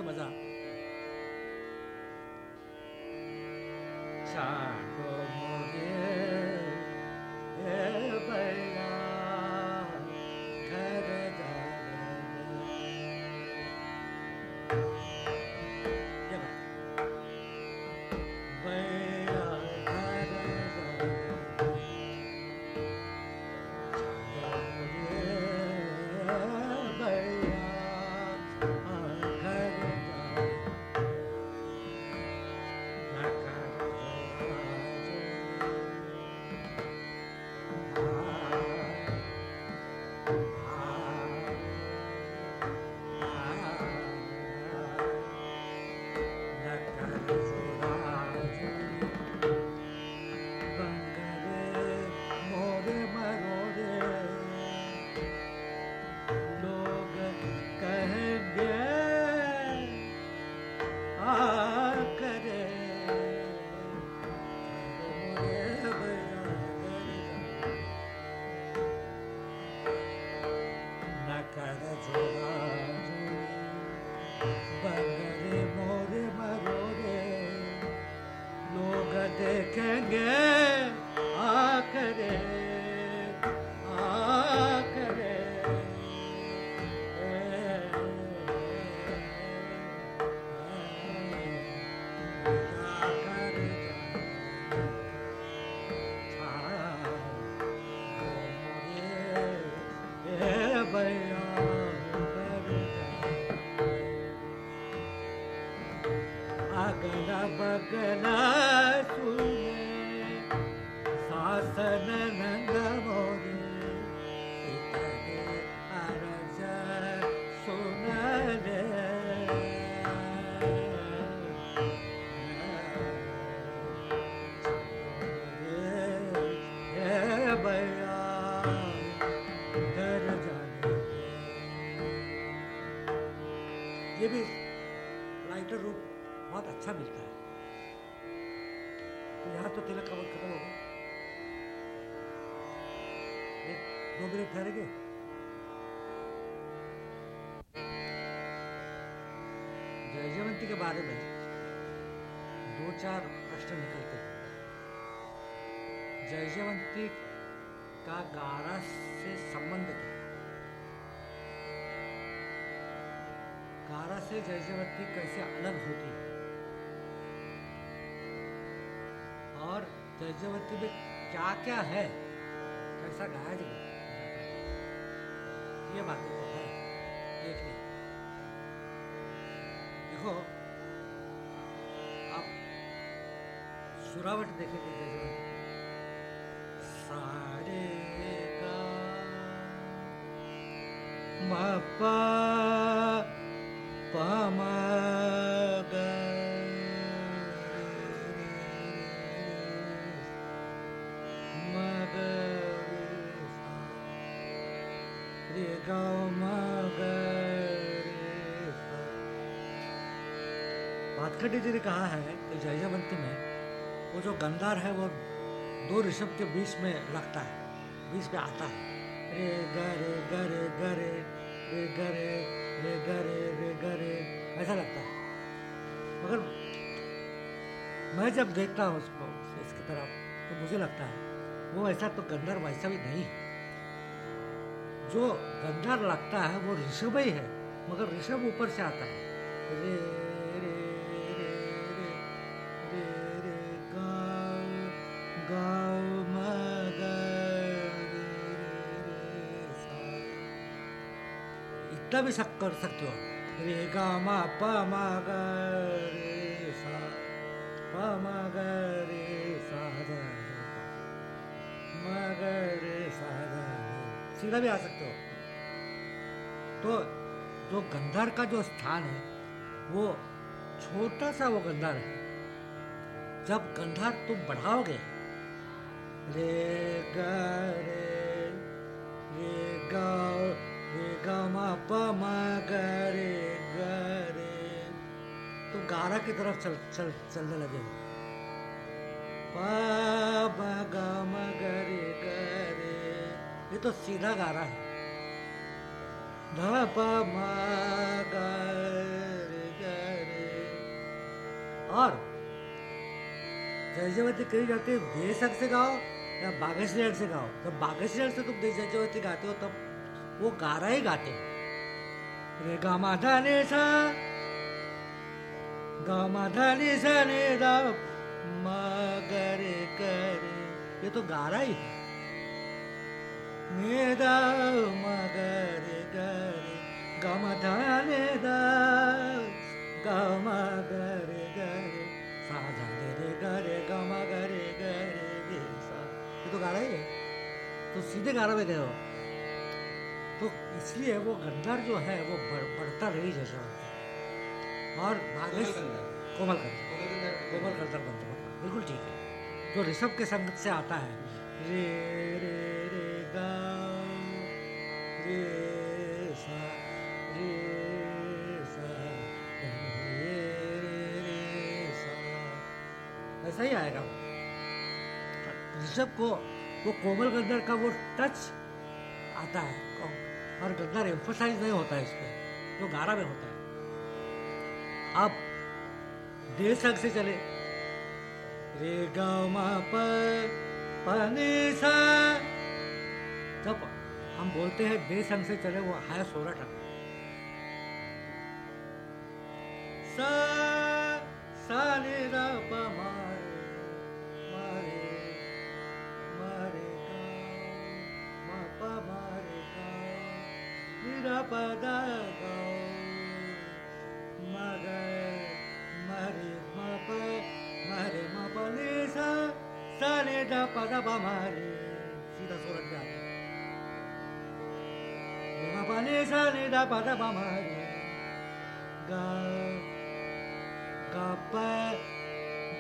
मजा लाइटर रूप बहुत अच्छा मिलता है। तो यहाँ तो तिलक का खत्म हो एक दो मिनट ठहरेंगे जयजयवंती के बारे में दो चार प्रश्न निकलते हैं। जयजयवंती का गारा से संबंध क्या? से जयजयवंती कैसे अलग होती है? और जयजयवंती में क्या क्या है? कैसा गाया जाता ये बातें तो है। देखिए देखो, आप सुरावट देखेंगे जयजयवंती। सारे गा म भातखंडे जी ने कहा है कि जयजयवंती में वो जो गंधार है वो दो ऋषभ के बीच में लगता है, बीच में आता है। रे, ग रे ग रे ग, रे रे, ग, रे रे, ग, रे रे, ग, रे, ऐसा लगता है। मगर मैं जब देखता हूँ उसको, इसकी तरफ़ तो मुझे लगता है, वो ऐसा तो गंधर्व वैसा भी नहीं है। जो गंधर्व लगता है, वो ऋषभ ही है, मगर ऋषभ ऊपर से आता है। रे इतना भी सक कर सकते हो। रे गा मा प मा ग रे सा, प मा ग रे सा ध म ग रे सा ध सीधा भी आ सकते हो। तो जो गंधार का जो स्थान है, वो छोटा सा वो गंधार है। जब गंधार तुम बढ़ाओगे, रे ग रे रे ग ग प गारा। की तरफ़ चल चल, चलने लगे हो। ग ये तो सीधा गारा है। ध प म और जयजयवती कही जाती है बेसक से गाओ या बागेश्वरी से गाओ? जब बागेश्वरी से तुम जयजयवती गाते हो, तब वो गारा ही गाते हैं। रे गा मा नि सा गा मा नि सा नि दा म ग रे ग रे ये तो गारा ही। है ने दा म ग रे गा मा दा गा मा ग रे रे सा रे रे ग गा मा ग रे ग रे रे सा ये तो गारा ही। है तो सीधे गारा में गए हो। तो इसलिए वो गंधार जो है वो बढ़, बढ़ता रही जैसा होता है। और भागेश कोमल गंधर कोमल गंधर बनता बनता बिल्कुल ठीक है। जो ऋषभ के संगत से आता है रे रे रे गा रे सा रे सा रे रे सा। ऐसा ही आएगा वो। ऋषभ को वो कोमल गंधर का वो टच आता है। और गंधर एम्फोसाइज नहीं होता है इसमें जो गारा में होता है अब दे संग से चले। रे जब हम बोलते हैं दे संग से चले, वो है सोलह टन। सा सा र, प नि र प द गा म ग म रे म प म सा ने दा पा दा पा मा रे सीधा सूरत में आता रे मा पा ने सा ने दा पा दा पा मा रे गा गा पा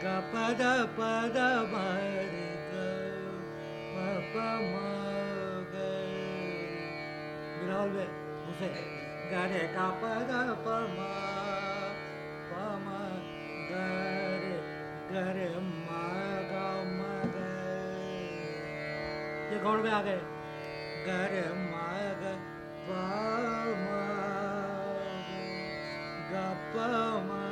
गा पा दा पा दा मा रे गा पा पा मा गा बिलावल में उसे गरे का पद पमा, पम पा मा मा गा रे गा रे मा गा मा गा ये गौड़ में आ गए। गा रे मा ग गा पा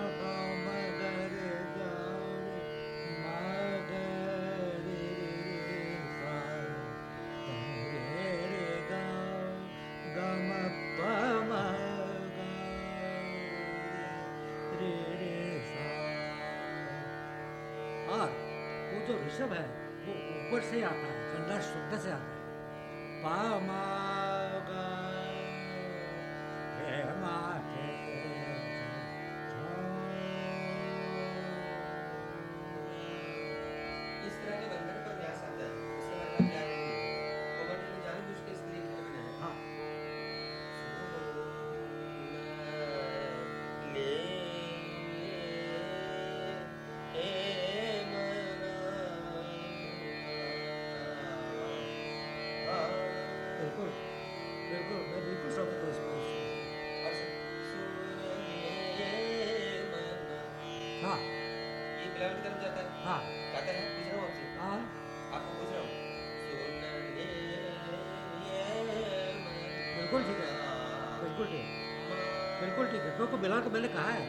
वो जो ऋषभ है। वो ऊपर से आता है चंद्र शुद्ध से आता है। पा है। बिल्कुल ठीक है। क्योंकि बिला तो मैंने कहा है।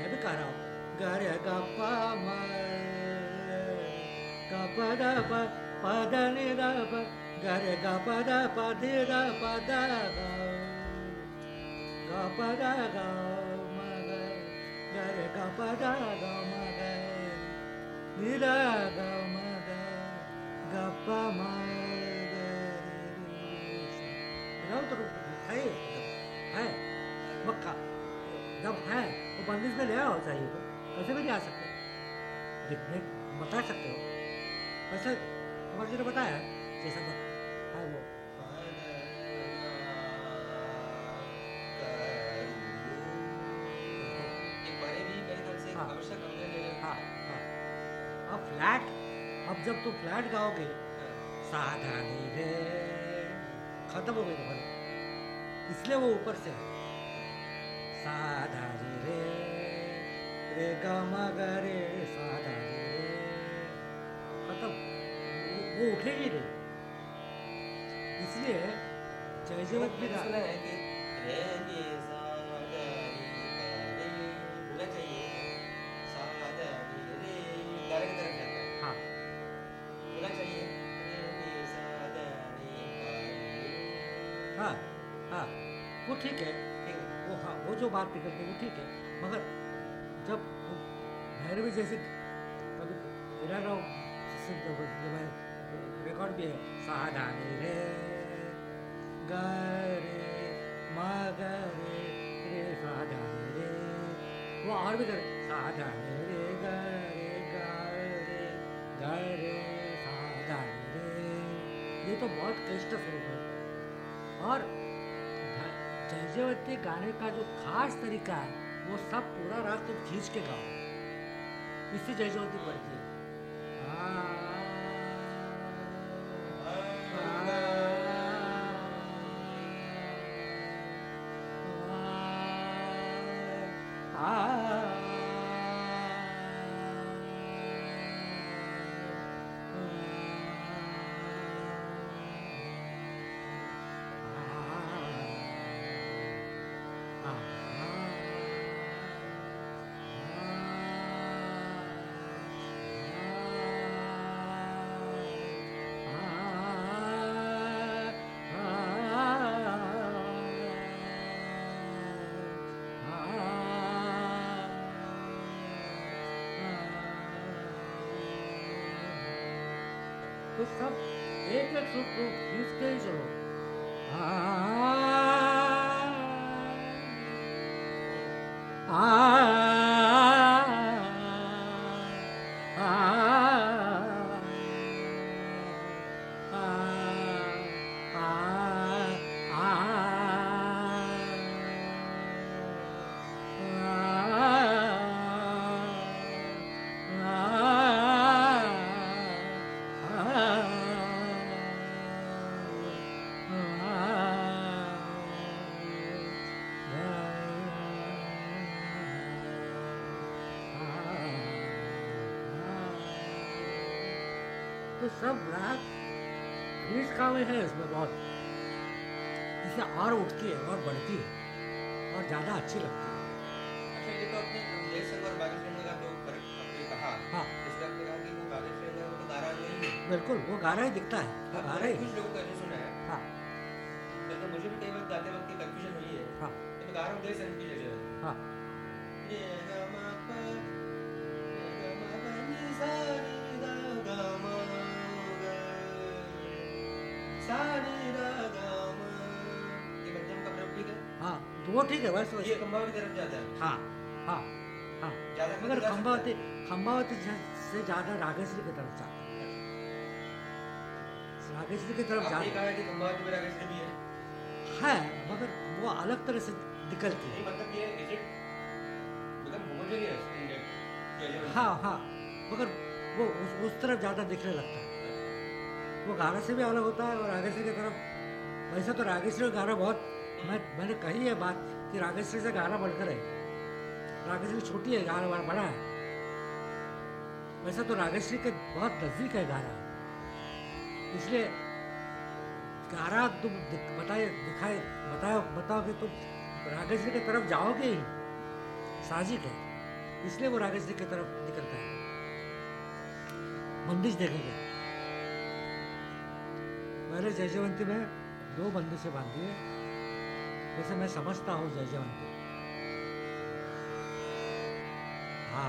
मैं भी कह रहा हूँ। गा रे गा पा मा गा पा दा पा पा दा नि दा पा गा रे गा पा, दा पा दे दा पा दा गा गा पा दा गा मा ले आओ चाहिए तो कैसे भी आ सकते बता सकते हो? वैसे अमर जी ने बताया जैसा बत, फ्लैट? अब जब तुम फ्लैट गाओगे साधानी रे। खत्म हो गई तुम्हारी। इसलिए वो ऊपर से साधानी रे रे गा मा गा रे। रे खत्म। वो- उठेगी नहीं। इसलिए जय जगत भी है रे गा वो ठीक है वो हाँ वो जो बात निकलती है वो ठीक है, मगर जब भैरवी जैसे कभी गिरा रहा रिकॉर्ड भी है साधानी रे ग मा रे साधानी रे, वो और भी करे साधानी रे ग ग ग साधानी रे। ये तो बहुत क्लिष्ट स्वरूप है। जयजयवती गाने का जो खास तरीका है, वो सब पूरा रात तुम खींच के गाओ। इससे जयजयवती बढ़ती है। तो सब एक एक सुर को खींचते ही चलो आ, आ, आ, तो ब्लैक ग्रीस का भी है इसमें बहुत। इससे और उठती है और बढ़ती है और ज़्यादा अच्छी लगती है। अच्छा ये तो अपने देश और बाकी का जो फ़र्क आपने कहा हाँ। इसमें आपने कहा कि वो तो गारा नहीं है। बिल्कुल वो गा रहा ही दिखता है। वो गा रहा मैंने ही कुछ लोगों वो ठीक है बस ये खंबा तरफ़ जाता है। हाँ हाँ हाँ। मगर जा सकता खंबावती खंबावती से ज़्यादा रागेश्वरी की तरफ़ जाता है। रागेश्वरी की तरफ़ जाता है। कि खंबावती भी है। है मगर वो अलग तरह से निकलती है। मतलब ये इज़ इट मतलब होमोजेनियस हाँ हाँ। मगर वो उस, उस तरफ़ ज़्यादा दिखने लगता है। वो गाना से भी अलग होता है और रागेश्वरी की तरफ़ वैसे तो रागेश्वरी गाना बहुत मैं, मैंने कही है बात कि रागेश्वरी से गाना बढ़कर है। रागेश्वरी छोटी है, गाना बड़ा है। वैसे तो रागेश्वरी के बहुत नज़दीक है गाना। इसलिए गाना तुम बताए, दिखाए, बताओ बताओ कि तुम रागेश्वरी की तरफ़ जाओगे ही। साजिक है। इसलिए वो रागेश्वरी की तरफ़ निकलता है। बंदिश देखेंगे। पहले जयजयवंती में दो बंदिशें बांधी है। जैसे मैं समझता हूँ जयजयवंती आ